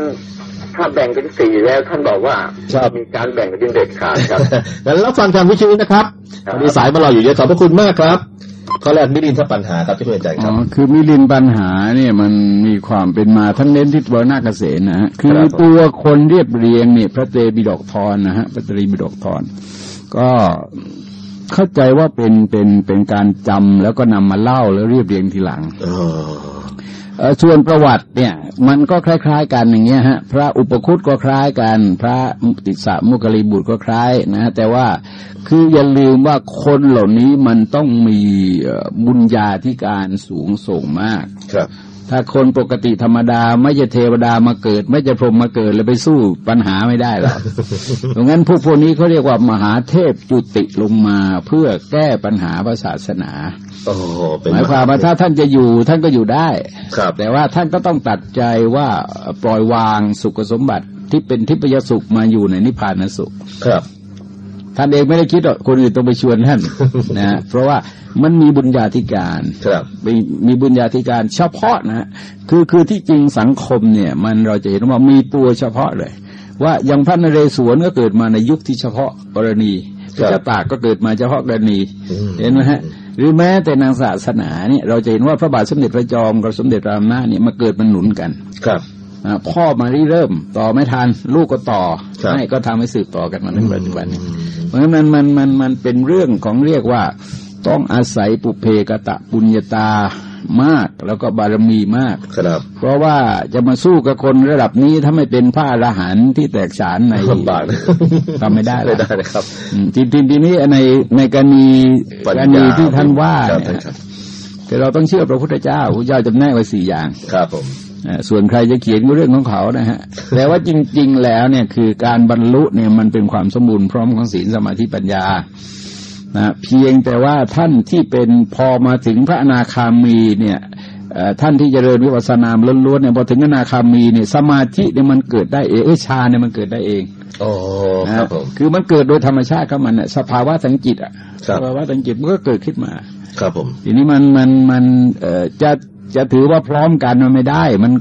ถ้าแบ่งเป็นสี่แล้วท่านบอกว่าครับมีการแบ่งเป็นเด็ดขาดครับงั้นรับฟังคำวิชิตนะครับครับวันนี้สายมารออยู่เยอะขอบพระคุณมากครับ ข้อแรกมิรินทปัญหาครับที่เป็นอาจารย์คอ๋รับอคือมิลินปัญหาเนี่ยมันมีความเป็นมาทั้งเน้นที่ตัวนาคเษนนะฮะคือครับผมตัวคนเรียบเรียงเนี่ยพระเตรปิฎกทรนะฮะพระเตรีปิฎกทรก็เข้าใจว่าเป็นเป็นเป็นการจำแล้วก็นำมาเล่าแล้วเรียบเรียงทีหลังเออเอ่อ ส่วนประวัติเนี่ยมันก็คล้าย ๆ กันอย่างเงี้ยฮะพระอุปคุตก็คล้ายกัน พระติสสะมุกลีบุตรก็คล้ายนะฮะแต่ว่าคืออย่าลืมว่าคนเหล่านี้มันต้องมีบุญญาธิการสูงส่งมากครับ ถ้าคนปกติธรรมดา ไม่จะเทวดามาเกิด ไม่จะพรหมมาเกิดแล้วไปสู้ปัญหาไม่ได้หรอกเพราะงั้นพวกพวกนี้เขาเรียกว่ามหาเทพจุติลงมาเพื่อแก้ปัญหาพระศาสนาโอ้เป็นหมายความว่าถ้าท่านจะอยู่ท่านก็อยู่ได้ครับแต่ว่าท่านก็ต้องตัดใจว่าปล่อยวางสุขสมบัติที่เป็นทิพยสุขมาอยู่ในนิพพานสุขครับ ท่านเองไม่ได้คิดหรอกคนอื่นต้องไปชวนท่านนะฮะเพราะว่ามันมีบุญญาธิการครับมีมีบุญญาธิการเฉพาะนะฮะคือคือที่จริงสังคมเนี่ยมันเราจะเห็นว่ามีตัวเฉพาะเลย ว่าอย่างพระนเรศวรก็เกิดมาในยุคที่เฉพาะกรณีพระเจ้าตากก็เกิดมาเฉพาะกรณีอืมเห็นไหมฮะหรือแม้แต่นางศาสนาเนี่ยเราจะเห็นว่าพระบาทสมเด็จพระจอมกับสมเด็จพระอำนาจเนี่ยมาเกิดมันหนุนกันครับอ่า พ่อมาริเริ่ม ต่อไม่ทัน ลูกก็ต่อครับให้ก็ทำให้สืบต่อกันมาถึงปัจจุบันนี้เพราะฉะนั้นมันมันมันเป็นเรื่องของเรียกว่าต้องอาศัยปุเพกตะปุญญาตามากแล้วก็บารมีมากครับ เพราะว่าจะมาสู้กับคนระดับนี้ถ้าไม่เป็นพระอรหันต์ที่แตกฉานในลำบากนะทำไม่ได้หรไม่อกได้นะครับอืมทีทีทีนี้ในในกรณีปัญกญารณีที่ท่านว่าครับเนี่ยครับแต่เราต้องเชื่อพระพุทธเจ้าพระเจ้าจำแนกไว้สี่อย่างครับผมอ่า ส่วนใครจะเขียนก็เรื่องของเขานะฮะ แต่ว่าจริง ๆ แล้วเนี่ยคือการบรรลุเนี่ยมันเป็นความสมบูรณ์พร้อมของศีลสมาธิปัญญานะเพียงแต่ว่าท่านที่เป็นพอมาถึงพระอนาคามีเนี่ยเอ่อท่านที่เจริญวิปัสสนามล้วนๆเนี่ยพอถึงอนาคามีเนี่ยสมาธิเนี่ยมันเกิดได้เองเอยฌานเนี่ยมันเกิดได้เองโอ้นะครับผมคือมันเกิดโดยธรรมชาติของมันน่ะสภาวะทางจิตอะครับสภาวะทางจิตมันก็เกิดขึ้นมา ครับผม ทีนี้มันมันมันเอ่อจะ จะถือว่าพร้อมกันมันไม่ได้ มัน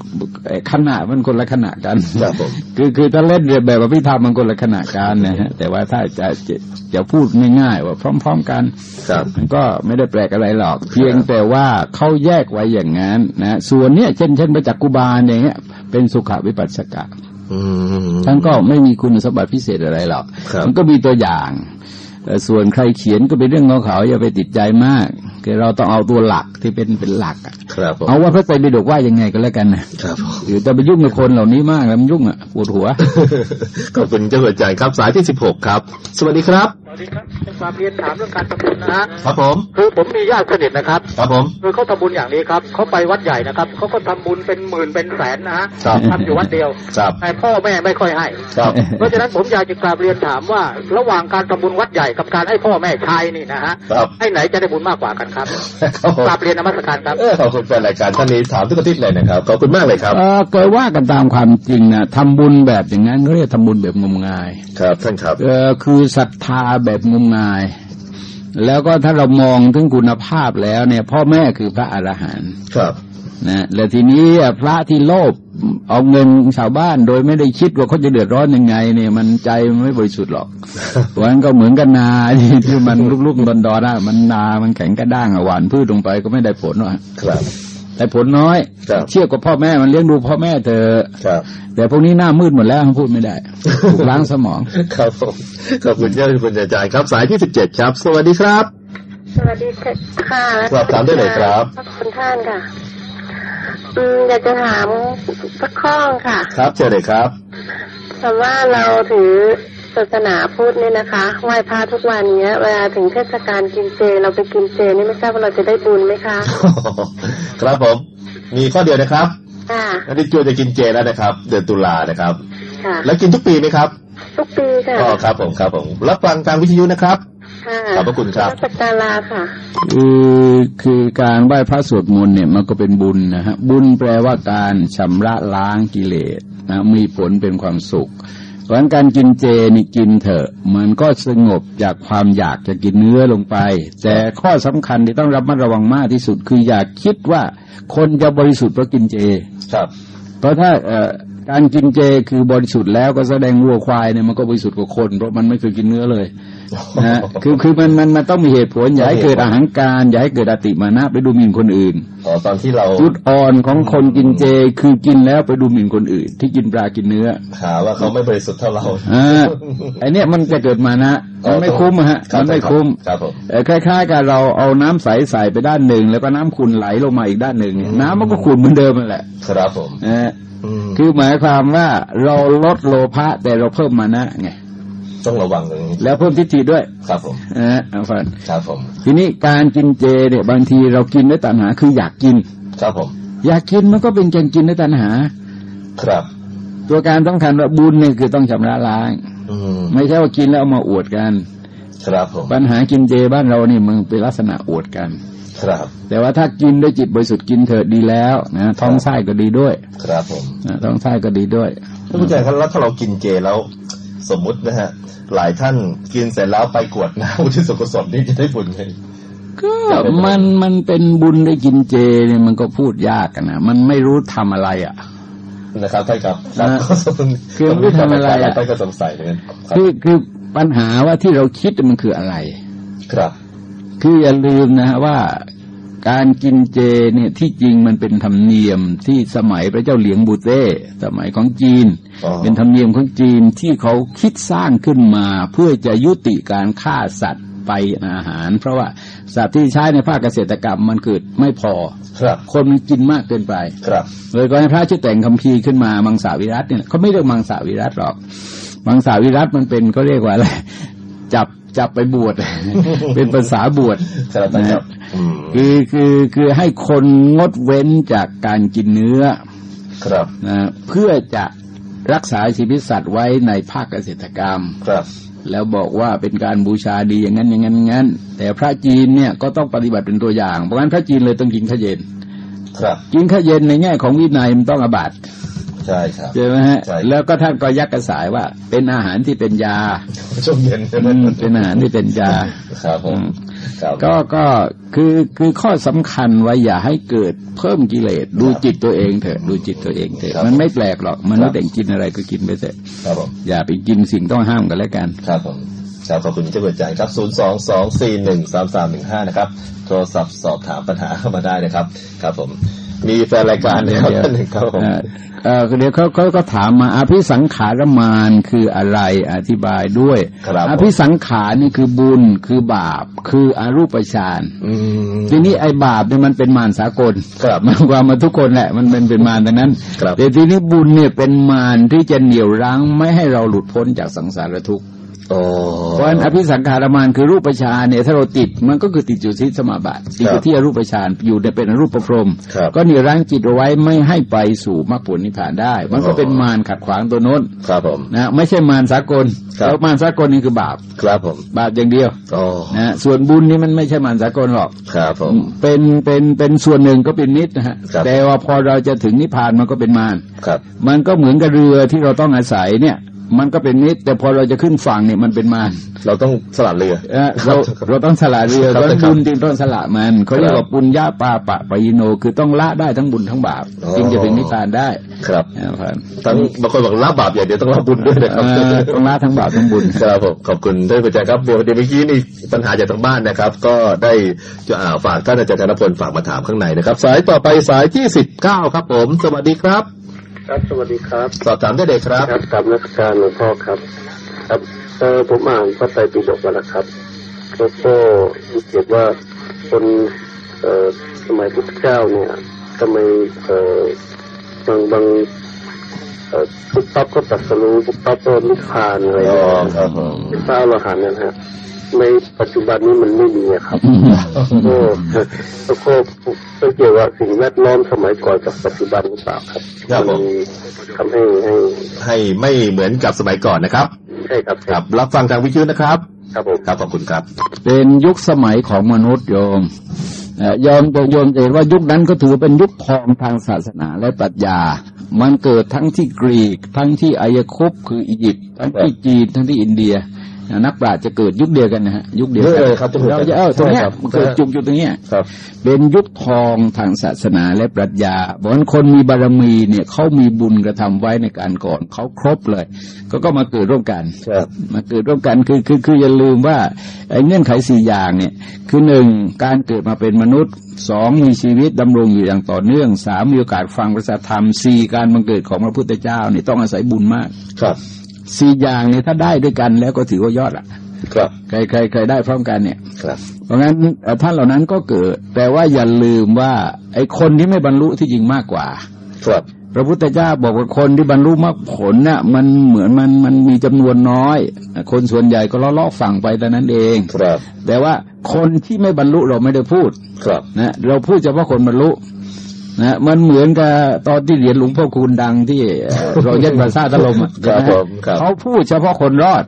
ขณะมันคนละขณะกันครับผมคือคือถ้าเล่นแบบอภิธรรมมันคนละขณะกันนะฮะแต่ว่าถ้าจะจะจะพูดง่ายๆว่าพร้อม ๆกันครับมันก็ไม่ได้แปลกอะไรหรอก เพียงแต่ว่าเขาแยกไว้อย่างนั้นนะส่วนเนี้ยเช่นเช่นประจักกุบาลอย่างเงี้ยเป็นสุขวิปัสสกะอืมท่านก็ไม่มีคุณสมบัติพิเศษอะไรหรอกครับมันก็มีตัวอย่างแต่ ส่วนใครเขียนก็เป็นเรื่องของเขาอย่าไปติดใจมาก คือเราต้องเอาตัวหลักที่เป็นเป็นหลักอะครับผมเอาว่าพระไตรปิฎกว่ายังไงก็แล้วกันนะครับผมหรือจะไปยุ่งกับคนเหล่านี้มากแล้วมันยุ่งอะปวดหัวขอบคุณเจ้าหัวใจครับสายที่สิบหกครับ สวัสดีครับส วัสดีครับเป็นความเรียนถามเรื่องการทำบุญนะฮะครับผม คือผมมีญาติสนิทนะครับ ครับผม คือเขาทำบุญอย่างนี้ครับเขาไปวัดใหญ่นะครับเขาก็ทำบุญเป็นหมื่นเป็นแสนนะฮะครับทำอยู่วัดเดียวครับแต่พ่อแม่ไม่ค่อยให้ครับเพราะฉะนั้นผมอยากจะกราบเรียนถามว่า ระหว่างการทำบุญวัดใหญ่กับการให้พ่อแม่ใช้นี่นะฮะครับให้ไหนจะได้บุญมากกว่ากันครับครับผมกราบเรียนนมัสการครับเออขอบคุณแฟนรายการท่านนี้ถามทุกอาทิตย์เลยนะครับขอบคุณมากเลยครับเออเกิดว่ากันตามความจริงนะทำบุญแบบอย่างนั้นเขาเรียกทำบุญแบบงมงาย ครับท่านครับเออคือศรัทธาแบบงมงาย แล้วก็ถ้าเรามองถึงคุณภาพแล้วเนี่ย พ่อแม่คือพระอรหันต์ครับนะแล้วทีนี้พระที่โลภเอาเงินชาวบ้านโดยไม่ได้คิดว่าเขาจะเดือดร้อนยังไง เนี่ย มันใจมันไม่บริสุทธิ์หรอกเพราะฉะนั้นก็เหมือนกันนาที่ที่มันลูกๆดอนๆนะมันนามันแข็งกระด้างอะหวานพืชลงไปก็ไม่ได้ผลหรอกครับ แต่ผลน้อยครับเทียบกับพ่อแม่มันเลี้ยงดูพ่อแม่เธอะครับแต่พวกนี้หน้ามืดหมดแล้วพูดไม่ได้ถูกล้างสมอง ครับผมขอบคุณเจ้าคุณอาจารย์ครับสายที่สิบเจ็ดครับ สวัสดีครับ สวัสดีค่ะสอบถามได้เลยครับขอบคุณท่านค่ะอืมอยากจะถามสักข้อค่ะ ครับเชิญเลยครับแต่ว่าเราถือ ศาสนาพุทธเนี่ยนะคะไหว้พระทุกวันเนี้ยเวลาถึงเทศกาลกินเจ เราไปกินเจนี่ไม่ทราบว่าเราจะได้บุญไหมคะ ครับผม มีข้อเดียวนะครับค่ะอันนี้จวนจะกินเจแล้วนะครับ เดือนตุลานะครับค่ะแล้วกินทุกปีไหมครับ ทุกปีค่ะอ๋อครับผมครับผมรับฟังทางวิทยุนะครับค่ะขอบพระคุณครับนมัสการลาค่ะคือคือการไหว้พระสวดมนต์เนี่ยมันก็เป็นบุญนะฮะบุญแปลว่าการชำระล้างกิเลสนะมีผลเป็นความสุข เพราะฉะนั้นการกินเจนี่กินเถอะ มันก็สงบจากความอยากจะกินเนื้อลงไป แต่ข้อสำคัญที่ต้องระมัดระวังมากที่สุด คืออย่าคิดว่าคนจะบริสุทธิ์เพราะกินเจ ครับ เพราะถ้าเอ่อ การกินเจคือบริสุทธิ์แล้วก็แสดงวัวควายเนี่ยมันก็บริสุทธิ์กว่าคน เพราะมันไม่เคยกินเนื้อเลยนะฮะคือคือมันมันมันต้องมีเหตุผล อย่าให้เกิดอาหารการอย่าให้เกิดอติมานะไปดูหมิ่นคนอื่นอ๋อตอนที่เราจุดอ่อนของคนกินเจคือกินแล้วไปดูหมิ่นคนอื่น ที่กินปลากินเนื้อหาว่าเขาไม่บริสุทธิ์เท่าเราอ่าไอเนี้ยมันจะเกิดมานะมันไม่คุ้มอะฮะรับมันไม่คุ้มครับผมเอ่อคล้ายๆกับเราเอาน้ำใสใส่ไปด้านหนึ่ง แล้วก็น้ำขุ่นไหลลงมาอีกด้านหนึ่งเนี่ยน้ำมันก็ขุ่นเหมือนเดิมนั่นแหละ ครับผมนะฮะอืม คือหมายความว่าเราลดโลภะแต่เราเพิ่มมานะไงต้องระวังตรงนี้แล้วเพิ่มทิฏฐิด้วย ครับผมนะฮะเอาฟังครับผม ทีนี้การกินเจเนี่ยบางทีเรากินด้วยตัณหาคืออยากกิน ครับผม อยากกินมันก็เป็นการกินด้วยตัณหา ครับ ตัวการต้องคัญว่าบุญเนี่ยคือต้องชำระล้างอืมไม่ใช่ว่ากินแล้วเอามาอวดกัน ครับผม ปัญหากินเจบ้านเรานี่มันเป็นลักษณะอวดกัน ครับ แต่ว่าถ้ากินด้วยจิตบริสุทธิ์กินเถิดดีแล้วนะท้องไส้ก็ดีด้วย ครับผมนะท้องไส้ก็ดีด้วยท่านผู้ชมครับแล้วถ้าเรากินเจแล้วสมมุตินะฮะ หลายท่านกินเสร็จแล้วไปกรวดน้ำอุทิศส่วนกุศลนี่จะได้บุญไหมก็มันมันเป็นบุญได้กินเจเนี่ยมันก็พูดยากกันนะมันไม่รู้ทำอะไรอะนะครับท่านครับครับนะคือไม่รู้ทำอะไรอะท่านก็สงสัยเหมือนกันครับคือคือปัญหาว่าที่เราคิดมันคืออะไร ครับ คืออย่าลืมนะฮะว่าการกินเจเนี่ยที่จริงมันเป็นธรรมเนียมที่สมัยพระเจ้าเหลียงบูเต้สมัยของจีนอ๋อเป็นธรรมเนียมของจีนที่เขาคิดสร้างขึ้นมาเพื่อจะยุติการฆ่าสัตว์ไปอาหาร เพราะว่าสัตว์ที่ใช้ในภาคเกษตรกรรมมันเกิดไม่พอครับคนมันกินมากเกินไปครับเลยก็ให้พระช่วยแต่งคัมภีร์ขึ้นมามังสาวิรัตเนี่ยเขาไม่เรียกมังสาวิรัตหรอก มังสาวิรัตมันเป็นเขาเรียกว่าอะไรจับ จับไปบวชเป็นภาษาบวชครับท่านครับนะอืมคือคือคือให้คนงดเว้นจากการกินเนื้อ ครับนะเพื่อจะรักษาชีวิตสัตว์ไว้ในภาคเกษตรกรรม ครับ แล้วบอกว่าเป็นการบูชาดีอย่างนั้นอย่างนั้นอย่างนั้น แต่พระจีนเนี่ยก็ต้องปฏิบัติเป็นตัวอย่างเพราะงั้นพระจีนเลยต้องกินข้าวเย็น ครับ กินข้าวเย็นในแง่ของวินัยมันต้องอาบัติ ใช่ครับใช่ไหมฮะใช่แล้วก็ท่านก็ยักกระสายว่า เป็นอาหารที่เป็นยาช่วงเย็นใช่ไหมอืมเป็นอาหารที่เป็นยาครับผมอืมครับก็ก็คือคือข้อสำคัญว่าอย่าให้เกิดเพิ่มกิเลสดูจิตตัวเองเถอะดูจิตตัวเองเถครัอะบมันไม่แปลกหรอกมนุษย์เองกินอะไรก็กินไปเถอะครับผมอย่าไปกินสิ่งต้องห้ามกันแล้วกัน ครับผมครับขอบคุณที่เปิดใจครับ0 2 2 4 1 3 3 1 5นะครับ โทรศัพท์สอบถามปัญหาเข้ามาได้นะครับ ครับผม มีแฟนรายการนะครับเดี๋ยวท่านหนึ่งครับผมเอ่อเอ่อเดี๋ยวเขาเขาก็ถามมาอภิสังขารมานคืออะไรอธิบายด้วยครับอภิสังขารนี่คือบุญคือบาป คืออรูปฌานอืมทีนี้ไอ้บาปเนี่ยมันเป็นมารสากลครับมันความมาทุกคนแหละมันเป็นเป็นมารดังนั้นครับแต่ทีนี้บุญเนี่ยเป็นมารที่จะเหนี่ยวรั้งไม่ให้เราหลุดพ้นจากสังสารทุกข์โอ้ เพราะฉะนั้นอภิสังขารมานคือรูปฌานเนี่ยถ้าเราติดมันก็คือติดอยู่ที่สมาบัติติดอยู่ที่อรูปฌานอยู่ในเป็นอรูปพรหมครับก็เหนี่ยวรั้งจิตเอาไว้ไม่ให้ไปสู่มรรคผลนิพพานได้ มันก็เป็นมารขัดขวางตัวโน้นครับผมนะไม่ใช่มารสากลครับแล้วมารสากลนี่คือบาปครับผมบาปอย่างเดียวโอ้นะส่วนบุญนี่มันไม่ใช่มารสากลหรอกครับผมเป็นเป็นเป็นส่วนหนึ่งก็เป็นนิดนะฮะครับแต่ว่าพอเราจะถึงนิพพานมันก็เป็นมารครับมันก็เหมือนกับเรือที่เราต้องอาศัยเนี่ย มันก็เป็นนิดแต่พอเราจะขึ้นฝั่งเนี่ยมันเป็นมารเราต้องสลัดเรือเอ่อเราเราต้องสละเรือครับเพราะครับบุญจึงต้องสละมันเขาเรียกครัว่าบปุญญาปาปะปะยิโน คือต้องละได้ทั้งบุญทั้งบาปอ๋อจึงจะถึงนิพพานได้ครับนะครับทั้งบางคนบอกละบาปอย่างเดียวต้องละบุญด้วยนะครับเอ่อต้องละทั้งบาปทั้งบุญครับผมขอบคุณท่านผู้จัดครับเดี๋ยวเดี๋ยวเมื่อกี้นี่ปัญหาจากทางบ้านนะครับ ก็ได้จะอ่าฝากท่านอาจารย์ธนพลฝากมาถามข้างในนะครับ สายต่อไปสายที่สิบเก้าครับผม สวัสดีครับ ครับสวัสดีครับ สอบถามได้เลยครับครับกับนักการหลวงพ่อครับ ครับเออผมอ่านพระไตรปิฎกมาแล้วครับแล้วก็รู้สึกว่าคนเอ่อสมัยพุทธเจ้าเนี่ยทำไมเอ่อบางบางเอ่อพุทธปั๊บก็ตรัสรู้พุทธปั๊บก็นิพพานอะไรอ๋อเนี่ยครับผมพระอรหันต์เนยนะฮะ ในปัจจุบันนี้มันไม่มีอะครับก็แล้วก็ก็เกี่ยวกับสิ่งแวดล้อมสมัยก่อนกับปัจจุบันหรือเปล่าครับครับผมนทำให้ให้ ให้ไม่เหมือนกับสมัยก่อนนะครับใช่ครับครับ รับฟังทางวิทยุนะครับ ครับผมครับขอบคุณครับ เป็นยุคสมัยของมนุษย์โยมเอ่อโยมโยมจะเห็นว่ายุคนั้นก็ถือเป็นยุคทองทางศาสนาและปรัชญา มันเกิดทั้งที่กรีก ทั้งที่อายคุปคืออียิปต์ทั้งที่จีนทั้งที่อินเดีย นะนักปราชญ์จะเกิดยุคเดียวกันนะฮะยุคเดียวกัเออครับจะเหมือนกันเราจะเออตรงเนี้ยใช่ครับมันเกิดจุกอยู่ตรงเนี้ยครับเป็นยุคทองทางศาสนาและปรัชญาบอกว่าคนมีบารมีเนี่ยเขามีบุญกระทำไว้ในการก่อนเขาครบเลย ก็ก็มาเกิดร่วมกันครับมาเกิดร่วมกันคือคือคืออย่าลืมว่าไอ้เงื่อนไขสี่อย่างเนี่ย คือหนึ่งการเกิดมาเป็นมนุษย์สองมีชีวิตดำรงอยู่อย่างต่อเนื่องสามมีโอกาสฟังพระธรรมสี่การบังเกิดของพระพุทธเจ้าเนี่ยต้องอาศัยบุญมากครับ สี่อย่างเนี่ยถ้าได้ด้วยกันแล้วก็ถือว่ายอดละครับใครใครใครได้พร้อมกันเนี่ยครับ เพราะงั้นเอ่อท่านเหล่านั้นก็เกิด แต่ว่าอย่าลืมว่า ไอ้คนที่ไม่บรรลุที่จริงมากกว่า ครับพระพุทธเจ้าบอกว่าคนที่บรรลุมรรคผลน่ะมันเหมือนมันมันมีจำนวนน้อย คนส่วนใหญ่ก็ล้อๆฝั่งไปแต่นั้นเองครับ แต่ว่าคนที่ไม่บรรลุเราไม่ได้พูดครับนะเราพูดเฉพาะคนบรรลุ นะมันเหมือนกับตอนที่เหรียญหลวงพ่อคูณดังที่เอ่อเราเย็นภาษาตะลมอะครับนะฮะผมครับเขาพูดเฉพาะคนรอด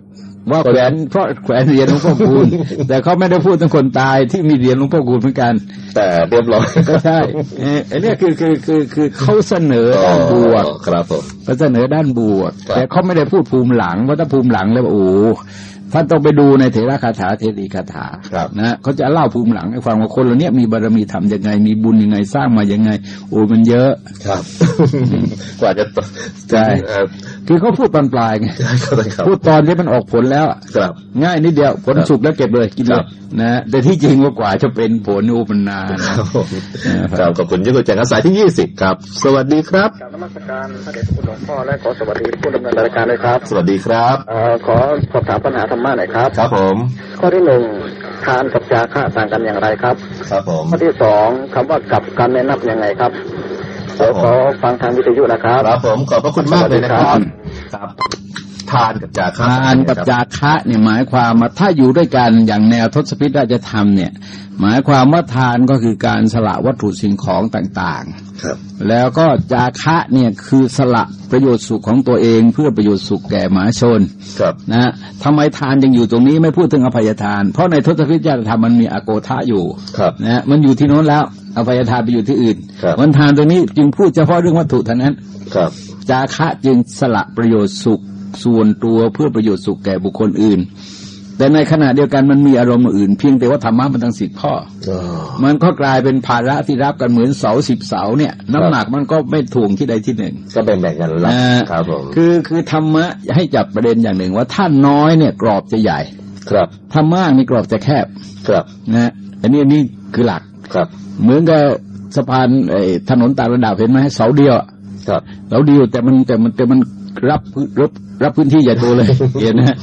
ว่าแขวนเพราะแขวนเหรียญหลวงพ่อคูณแต่เขาไม่ได้พูดถึงคนตายที่มีเหรียญหลวงพ่อคูณเหมือนกัน แต่เรียบร้อยก็ใช่เอ่ออันเนี้ยคือคือคือคือเขาเสนอด้านบวกอ๋อครับผมเขาเสนอด้านบวกครับแต่เขาไม่ได้พูดภูมิหลังเพราะถ้าภูมิหลังแล้วโอ้โห ท่านต้องไปดูในเถระคาถาเทรีคาถาครับนะเขาจะเล่าภูมิหลังให้ฟังว่าคนเหล่านี้มีบารมีทำยังไง มีบุญยังไงสร้างมายังไง โอ้มันเยอะครับ กว่าจะใช่เอ่อคือเขาพูดปลายๆไงครับพูดตอนที่มันออกผลแล้วอะครับ ง่ายนิดเดียวผลครับสุกแล้วเก็บเลยกินเลครัยบนะแต่ที่จริงว่ากว่าจะเป็นผลโอ้มันนานครับผมเออครับขอบคุณยี่กุญแจครับสายที่ยี่สิบครับ สวัสดีครับกราบนมัสการพระเดชพระคุณหลวงพ่อและขอสวัสดีผู้ดำเนินรายการเลยครับ สวัสดีครับเอ่อขอสอบถามปัญหาธรรมะหน่อยครับ ครับผมข้อที่หนึ่งทานกับจาคะต่างกันอย่างไรครับ ครับผมข้อที่สองคำว่ากลับกันแนะนับยังไงครับ ครัเดี๋บยวผมขอฟังทางวิทยุนะครับ ครับผมขอบพระคุณมากเลยนะครับ ครับ ทานกับจาคะทานกับจาคะเนี่ยหมายความว่าถ้าอยู่ด้วยกันอย่างแนวทศพิธราชธรรมเนี่ยหมายความว่าทานก็คือการสละวัตถุสิ่งของต่างครับๆแล้วก็จาคะเนี่ยคือสละประโยชน์สุขของตัวเองเพื่อประโยชน์สุขแก่มหาชน ครับนะทำไมทานยังอยู่ตรงนี้ไม่พูดถึงอภัยทาน เพราะในทศพิธราชธรรมมันมีอโกทะอยู่ ครับนะมันอยู่ที่โน้นแล้วอภัยทานไปอยู่ที่อื่นครับมันทานตรงนี้จึงพูดเฉพาะเรื่องวัตถุเท่านั้น ครับ จาคะจึงสละประโยชน์สุข ส่วนตัวเพื่อประโยชน์สุขแก่บุคคลอื่น แต่ในขณะเดียวกันมันมีอารมณ์อื่น เพียงแต่ว่าธรรมะมันทั้งสิบข้ออ๋อมันก็กลายเป็นภาระที่รับกันเหมือนเสาสิบเสาเนี่ย น้ำหนักมันก็ไม่ถ่วงที่ใดที่หนึ่ง ก็แบ่งแบ่งๆกันรับอ่าครับผมคือคือธรรมะให้จับประเด็นอย่างหนึ่งว่าถ้าน้อยเนี่ยกรอบจะใหญ่ ครับถ้ามากนี่กรอบจะแคบ ครับนะอันนี้อันนี้คือหลักครับ เหมือนกับสะพานไอ้ถนนต่างระดับเห็นไหมเสาเดียวอะครับเสาเดียวแต่มันแต่มันแต่มัน รับพื้นรับรับพื้นที่ใหญ่โตเลยเห็นนะ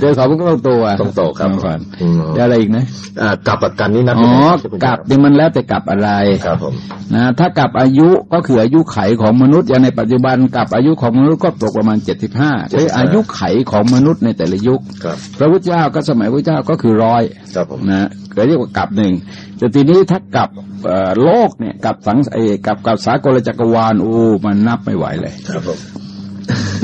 เจอเขามันก็ต้องโตอะต้องโตครับก่อนอืมแล้วอะไรอีกนะอ่ากลับกับกันนี่นับอ๋อยังไงกลับเนี่ยมันแล้วแต่กลับอะไรครับผมนะถ้ากลับอายุก็คืออายุไขของมนุษย์อย่างในปัจจุบันกลับอายุของมนุษย์ก็ตกประมาณเจ็ดสิบห้าคืออายุไขของมนุษย์ในแต่ละยุคครับพระพุทธเจ้าก็สมัยพระเจ้าก็คือร้อยครับผมนะก็เรียกว่ากลับหนึ่งแต่ทีนี้ถ้ากลับเอ่อโลกเนี่ยกลับสังเอยกลับกับสากลจักรวาลโอ้มันนับไม่ไหวเลยครับผม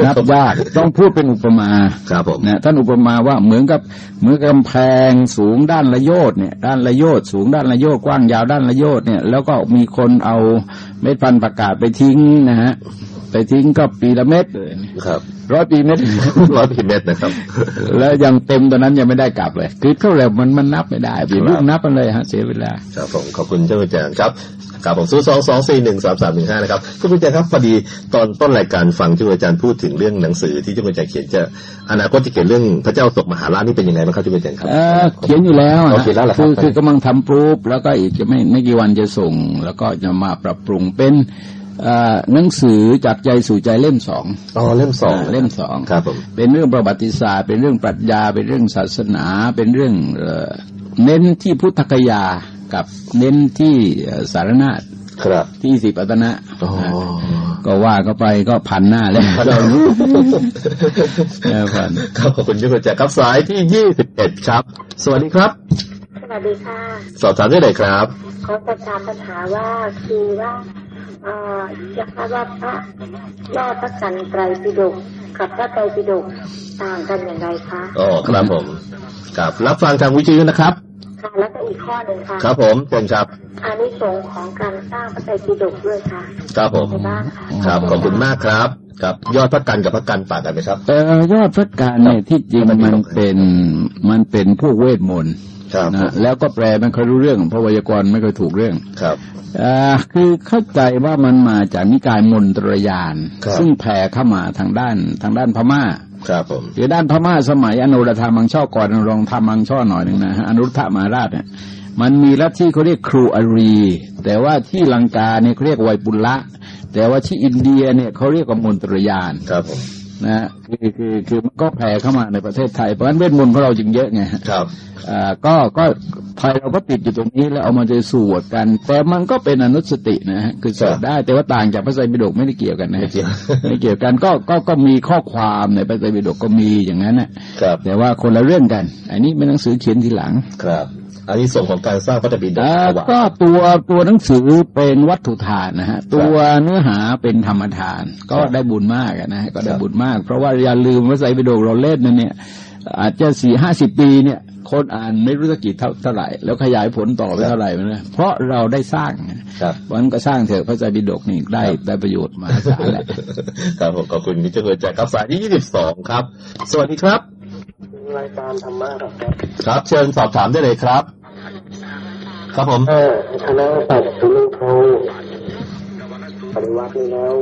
นับยากต้องพูดเป็นอุปมาครับผมนะท่านอุปมาว่าเหมือนกับเหมือนกับกำแพงสูงด้านละโยชน์เนี่ยด้านละโยชน์สูงด้านละโยชน์กว้างยาวด้านละโยชน์เนี่ยแล้วก็มีคนเอาเม็ดพันธุ์ประกาศไปทิ้งนะฮะไปทิ้งก็ปีละเม็ดเลยครับร้อยปีเม็ดร้อยพิเมตรนะครับ แล้วยังเต็มตอนนั้นยังไม่ได้กลับเลยคือเท่าไหร่มันมันนับไม่ได้ปีรุ่งนับมันเลยฮะเสียเวลาครับผมขอบคุณเจ้าอาจารย์ครับ ครับผมสู้สองสองสี่หนึ่งสามสามหนึ่งห้านะครับคุณอาจารย์ครับพอดีตอนต้นรายการฟังเจ้าอาจารย์พูดถึงเรื่องหนังสือที่เจ้าอาจารย์เขียนจะอนาคตจะเขียนเรื่องพระเจ้าตกมหาราชนี่เป็นยังไงบ้างครับเจ้าอาจารย์ครับเออเขียนอยู่แล้วอะอ๋อเขียนแล้วเหรอครับคือคือกำลังทำปรูปแล้วก็อีกจะไม่ไม่กี่วันจะส่ง แล้วก็จะมาปรับปรุงเป็นเอ่อหนังสือจากใจสู่ใจเล่มสองอ๋อเล่มสองาเล่มสองครับผมเป็นเรื่องประวัติศาสตร์ เป็นเรื่องปรัชญา เป็นเรื่องศาสนา เป็นเรื่องเอ่อเน้นที่พุทธกยา กับเน้นที่เอ่อสารนาฏครับที่สิปัตนะอ๋อก็ว่าก็ไปก็พันหน้าแล้วเออพันครับขอบคุณเจ้าอาจารย์ครับสายที่ยี่สิบเอ็ดครับ สวัสดีครับ สวัสดีค่ะ สอบถามได้เลยครับขอประชามปัญหาว่าคือว่าเอ่ออยากทราบว่าพระยอดพระกันไตรปิฎกกับพระไตรปิฎกต่างกันอย่างไรคะอ๋อครับผมครับรับฟังทางวิทยุนะครับ ค่ะแล้วก็อีกข้อหนึ่งค่ะครับผมเชิญครับอานิสงส์ของการสร้างพระไตรปิฎกด้วยค่ะครับผมในบ้านค่ะครับขอบคุณมากครับครับยอดพระกันกับพระกันต่างกันไหมครับเออยอดพระการเนี่ยที่จริงครับมันเป็นมันเป็นพวกเวทมนต์ครับนะแล้วก็แปลไม่ค่อยรู้เรื่องเพราะไวยากรณ์ไม่ค่อยถูกเรื่องครับอ่าคือเข้าใจว่ามันมาจากนิกายมนตรยานครับซึ่งแผ่เข้ามาทางด้านทางด้านพม่า ครับผมคือด้านพม่าสมัยอนุรัฐามังช่อก่อนรองทามังช่อหน่อยหนึ่งนะฮะอนุรัฐามาราชเนี่ยมันมีลัทธิเขาเรียกครูอารี แต่ว่าที่ลังกาเนี่ยเขาเรียกไวยปุลละ แต่ว่าที่อินเดียเนี่ยเขาเรียกว่ามนตรยานครับผม นะฮะคือคือคือมันก็แผ่เข้ามาในประเทศไทยเพราะฉะนั้นเวทมนต์ของเราจึงเยอะไงครับอ่าก็ก็ไทยเราก็ติดอยู่ตรงนี้แล้วเอามาจะสวดกัน แต่มันก็เป็นอนุสตินะฮะคือสวดได้แต่ว่าต่างจากพระไตรปิฎกไม่ได้เกี่ยวกันนะไม่เกี่ยวไม่เกี่ยวกันก็ก็ก็มีข้อความในพระไตรปิฎกก็มีอย่างนั้นนะครับแต่ว่าคนละเรื่องกัน อันนี้เป็นหนังสือเขียนทีหลังครับ อันนี้ส่งส์ของการสร้างพระตบิดกอ่าถวายก็ตัวตัวหนังสือเป็นวัตถุทานนะฮะตัวเนื้อหาเป็นธรรมทาน ก็ได้บุญมากอะนะฮะก็ได้บุญมาก เพราะว่าอย่าลืมว่าไตรปิฎกเราเล่นนั่นเนี่ย อาจจะสี่ห้าสิบปีเนี่ยคนอ่านไม่รู้สักกี่เท่าเท่าไหร่ แล้วขยายผลต่อไปเท่าไหร่มันนะเพราะเราได้สร้างครับวันก็สร้างเถอะพระไตรปิฎกนี่ได้ได้ประโยชน์มหาศาลแหละครับผมขอบคุณมิเจ้าอาจารย์ครับสายที่ยี่สิบสองครับ สวัสดีครับ รายการธรรมะครับ ครับ เชิญสอบถามได้เลยครับ ครับผมเออคณะปัจจุบันโทปริวัตินี่แล้ว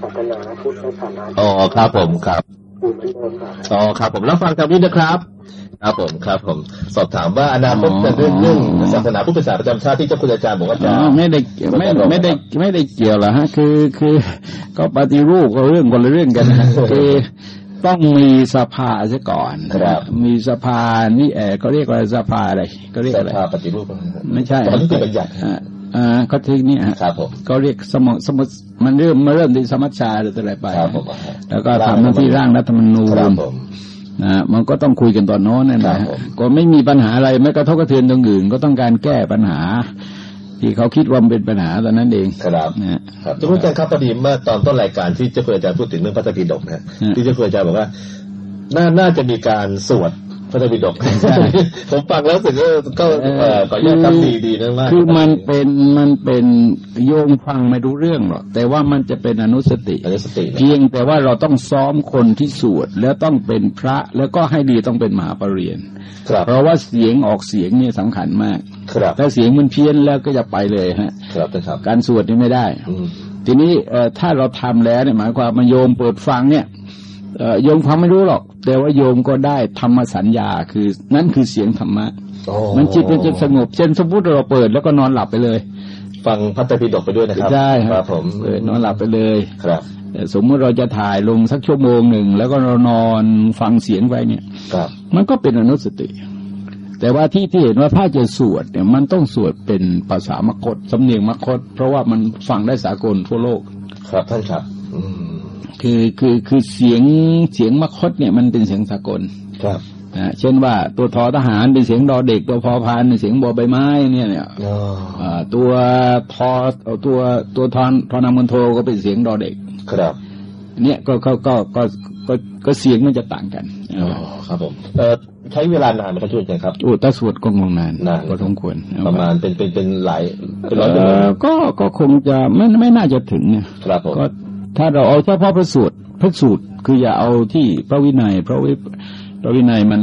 ศาสนาพุทธศาสนาอ๋อครับผมครับอยู่เหมือนเดิมครับอ๋อครับ ผมรับฟังทางนี้นะครับครับผมครับผมสอบถามว่าอนาคตจะเรื่องเรื่องศาสนาพุทธศาสนาประจำชาติที่เจ้าคุณอาจารย์บอกว่าจะอ๋อไม่ได้ไม่ไม่ได้ไม่ได้เกี่ยวหรอกฮะคือคือ ก็ปฏิรูปก็เรื่องคนละเรื่องกันนะคือ ต้องมีสภาเสียก่อนครับมีสภานี่เออเขาเรียกว่าสภาอะไรก็เรียกสอะไรภาปฏิรูปไม่ใช่ตอนนี้เป็นบัญญัติอ่าอ่าก็ทิ้งเนี่ยฮะครับผมก็เรียกสมสมมันเริ่มมาเริ่มที่สมัชชาหรืออะไรไปครับผมแล้วก็ทำหน้าที่ร่างรัฐธรรมนูญครับผมนะมันก็ต้องคุยกันตอนโน้นนั่นแหละครับผมก็ไม่มีปัญหาอะไรไม่กระทบกระเทือนตรงอื่นก็ต้องการแก้ปัญหา ที่เขาคิดว่ามันเป็นปัญหาตอนนั้นเองครับนะฮะครับเจ้าคุณอาจารย์ครับพอดีเมื่อตอนต้นรายการที่เจ้าคุณอาจารย์พูดถึงเรื่องพระตรีดกนะฮะอืมที่เจ้าคุณอาจารย์บอกว่าน่าน่าจะมีการสวดพระไตรปิฎกผมฟังแล้วรู้สึกว่าก็เอ่อขออนุญาตครับดีดีนะมากคือมันเป็นมันเป็นโยมฟังไม่รู้เรื่องหรอกแต่ว่ามันจะเป็นอนุสติอันนี้สตินะเพียงแต่ว่าเราต้องซ้อมคนที่สวดแล้วต้องเป็นพระแล้วก็ให้ดีต้องเป็นมหาปรริญญาครับเพราะว่าเสียงออกเสียงเนี่ยสำคัญมาก ครับถ้าเสียงมันเพี้ยนแล้วก็จะไปเลยฮะ ครับท่านครับ การสวดนี่ไม่ได้อืมทีนี้เอ่อถ้าเราทำแล้วเนี่ยหมายความมาโยมเปิดฟังเนี่ยเอ่อโยมฟังไม่รู้หรอก แต่ว่าโยมก็ได้ธรรมสัญญาคือ นั่นคือเสียงธรรมะโอ้มันจิตมันจะสงบเช่นสมมติเราเปิดแล้วก็นอนหลับไปเลย ฟังพระไตรปิฎกไปด้วยนะครับใช่ครับผมเปิดนอนหลับไปเลยครับแต่สมมติเราจะถ่ายลงสักชั่วโมงหนึ่งแล้วก็เรานอนฟังเสียงไปเนี่ยครับมันก็เป็นอนุสติ แต่ว่าที่ที่เห็นว่าถ้าจะสวดเนี่ยมันต้องสวดเป็นภาษามคตสำเนียงมคต เพราะว่ามันฟังได้สากลทั่วโลก ครับท่านครับอืมคือคือคือเสียงเสียงมคตเนี่ยมันเป็นเสียงสากลครับนะเช่นว่าตัวทอทหารเป็นเสียงดอเด็ก ตัวพอพานเป็นเสียงบอใบไม้เนี่ยเนี่ยอ๋ออ่าตัวทอตัวตัวทอนทอนามันโทก็เป็นเสียงดอเด็ก ครับเนี่ยก็ก็ก็ก็ก็ก็เสียงมันจะต่างกันอ๋อครับผมเอ่อ ใช้เวลานานไหมครับช่วยอาจารย์ครับโอ้ถ้าสวดก็งงนานนานก็สมควรประมาณเป็นเป็นเป็นหลายเป็นร้อยเอ่ชั่วโมงอก็ก็คงจะไม่ไม่น่าจะถึงเนี่ยครับผมก็ถ้าเราเอาเฉพาะพระสูตรพระสูตรคืออย่าเอาที่พระวินัยเพราะวิพระวินัยมัน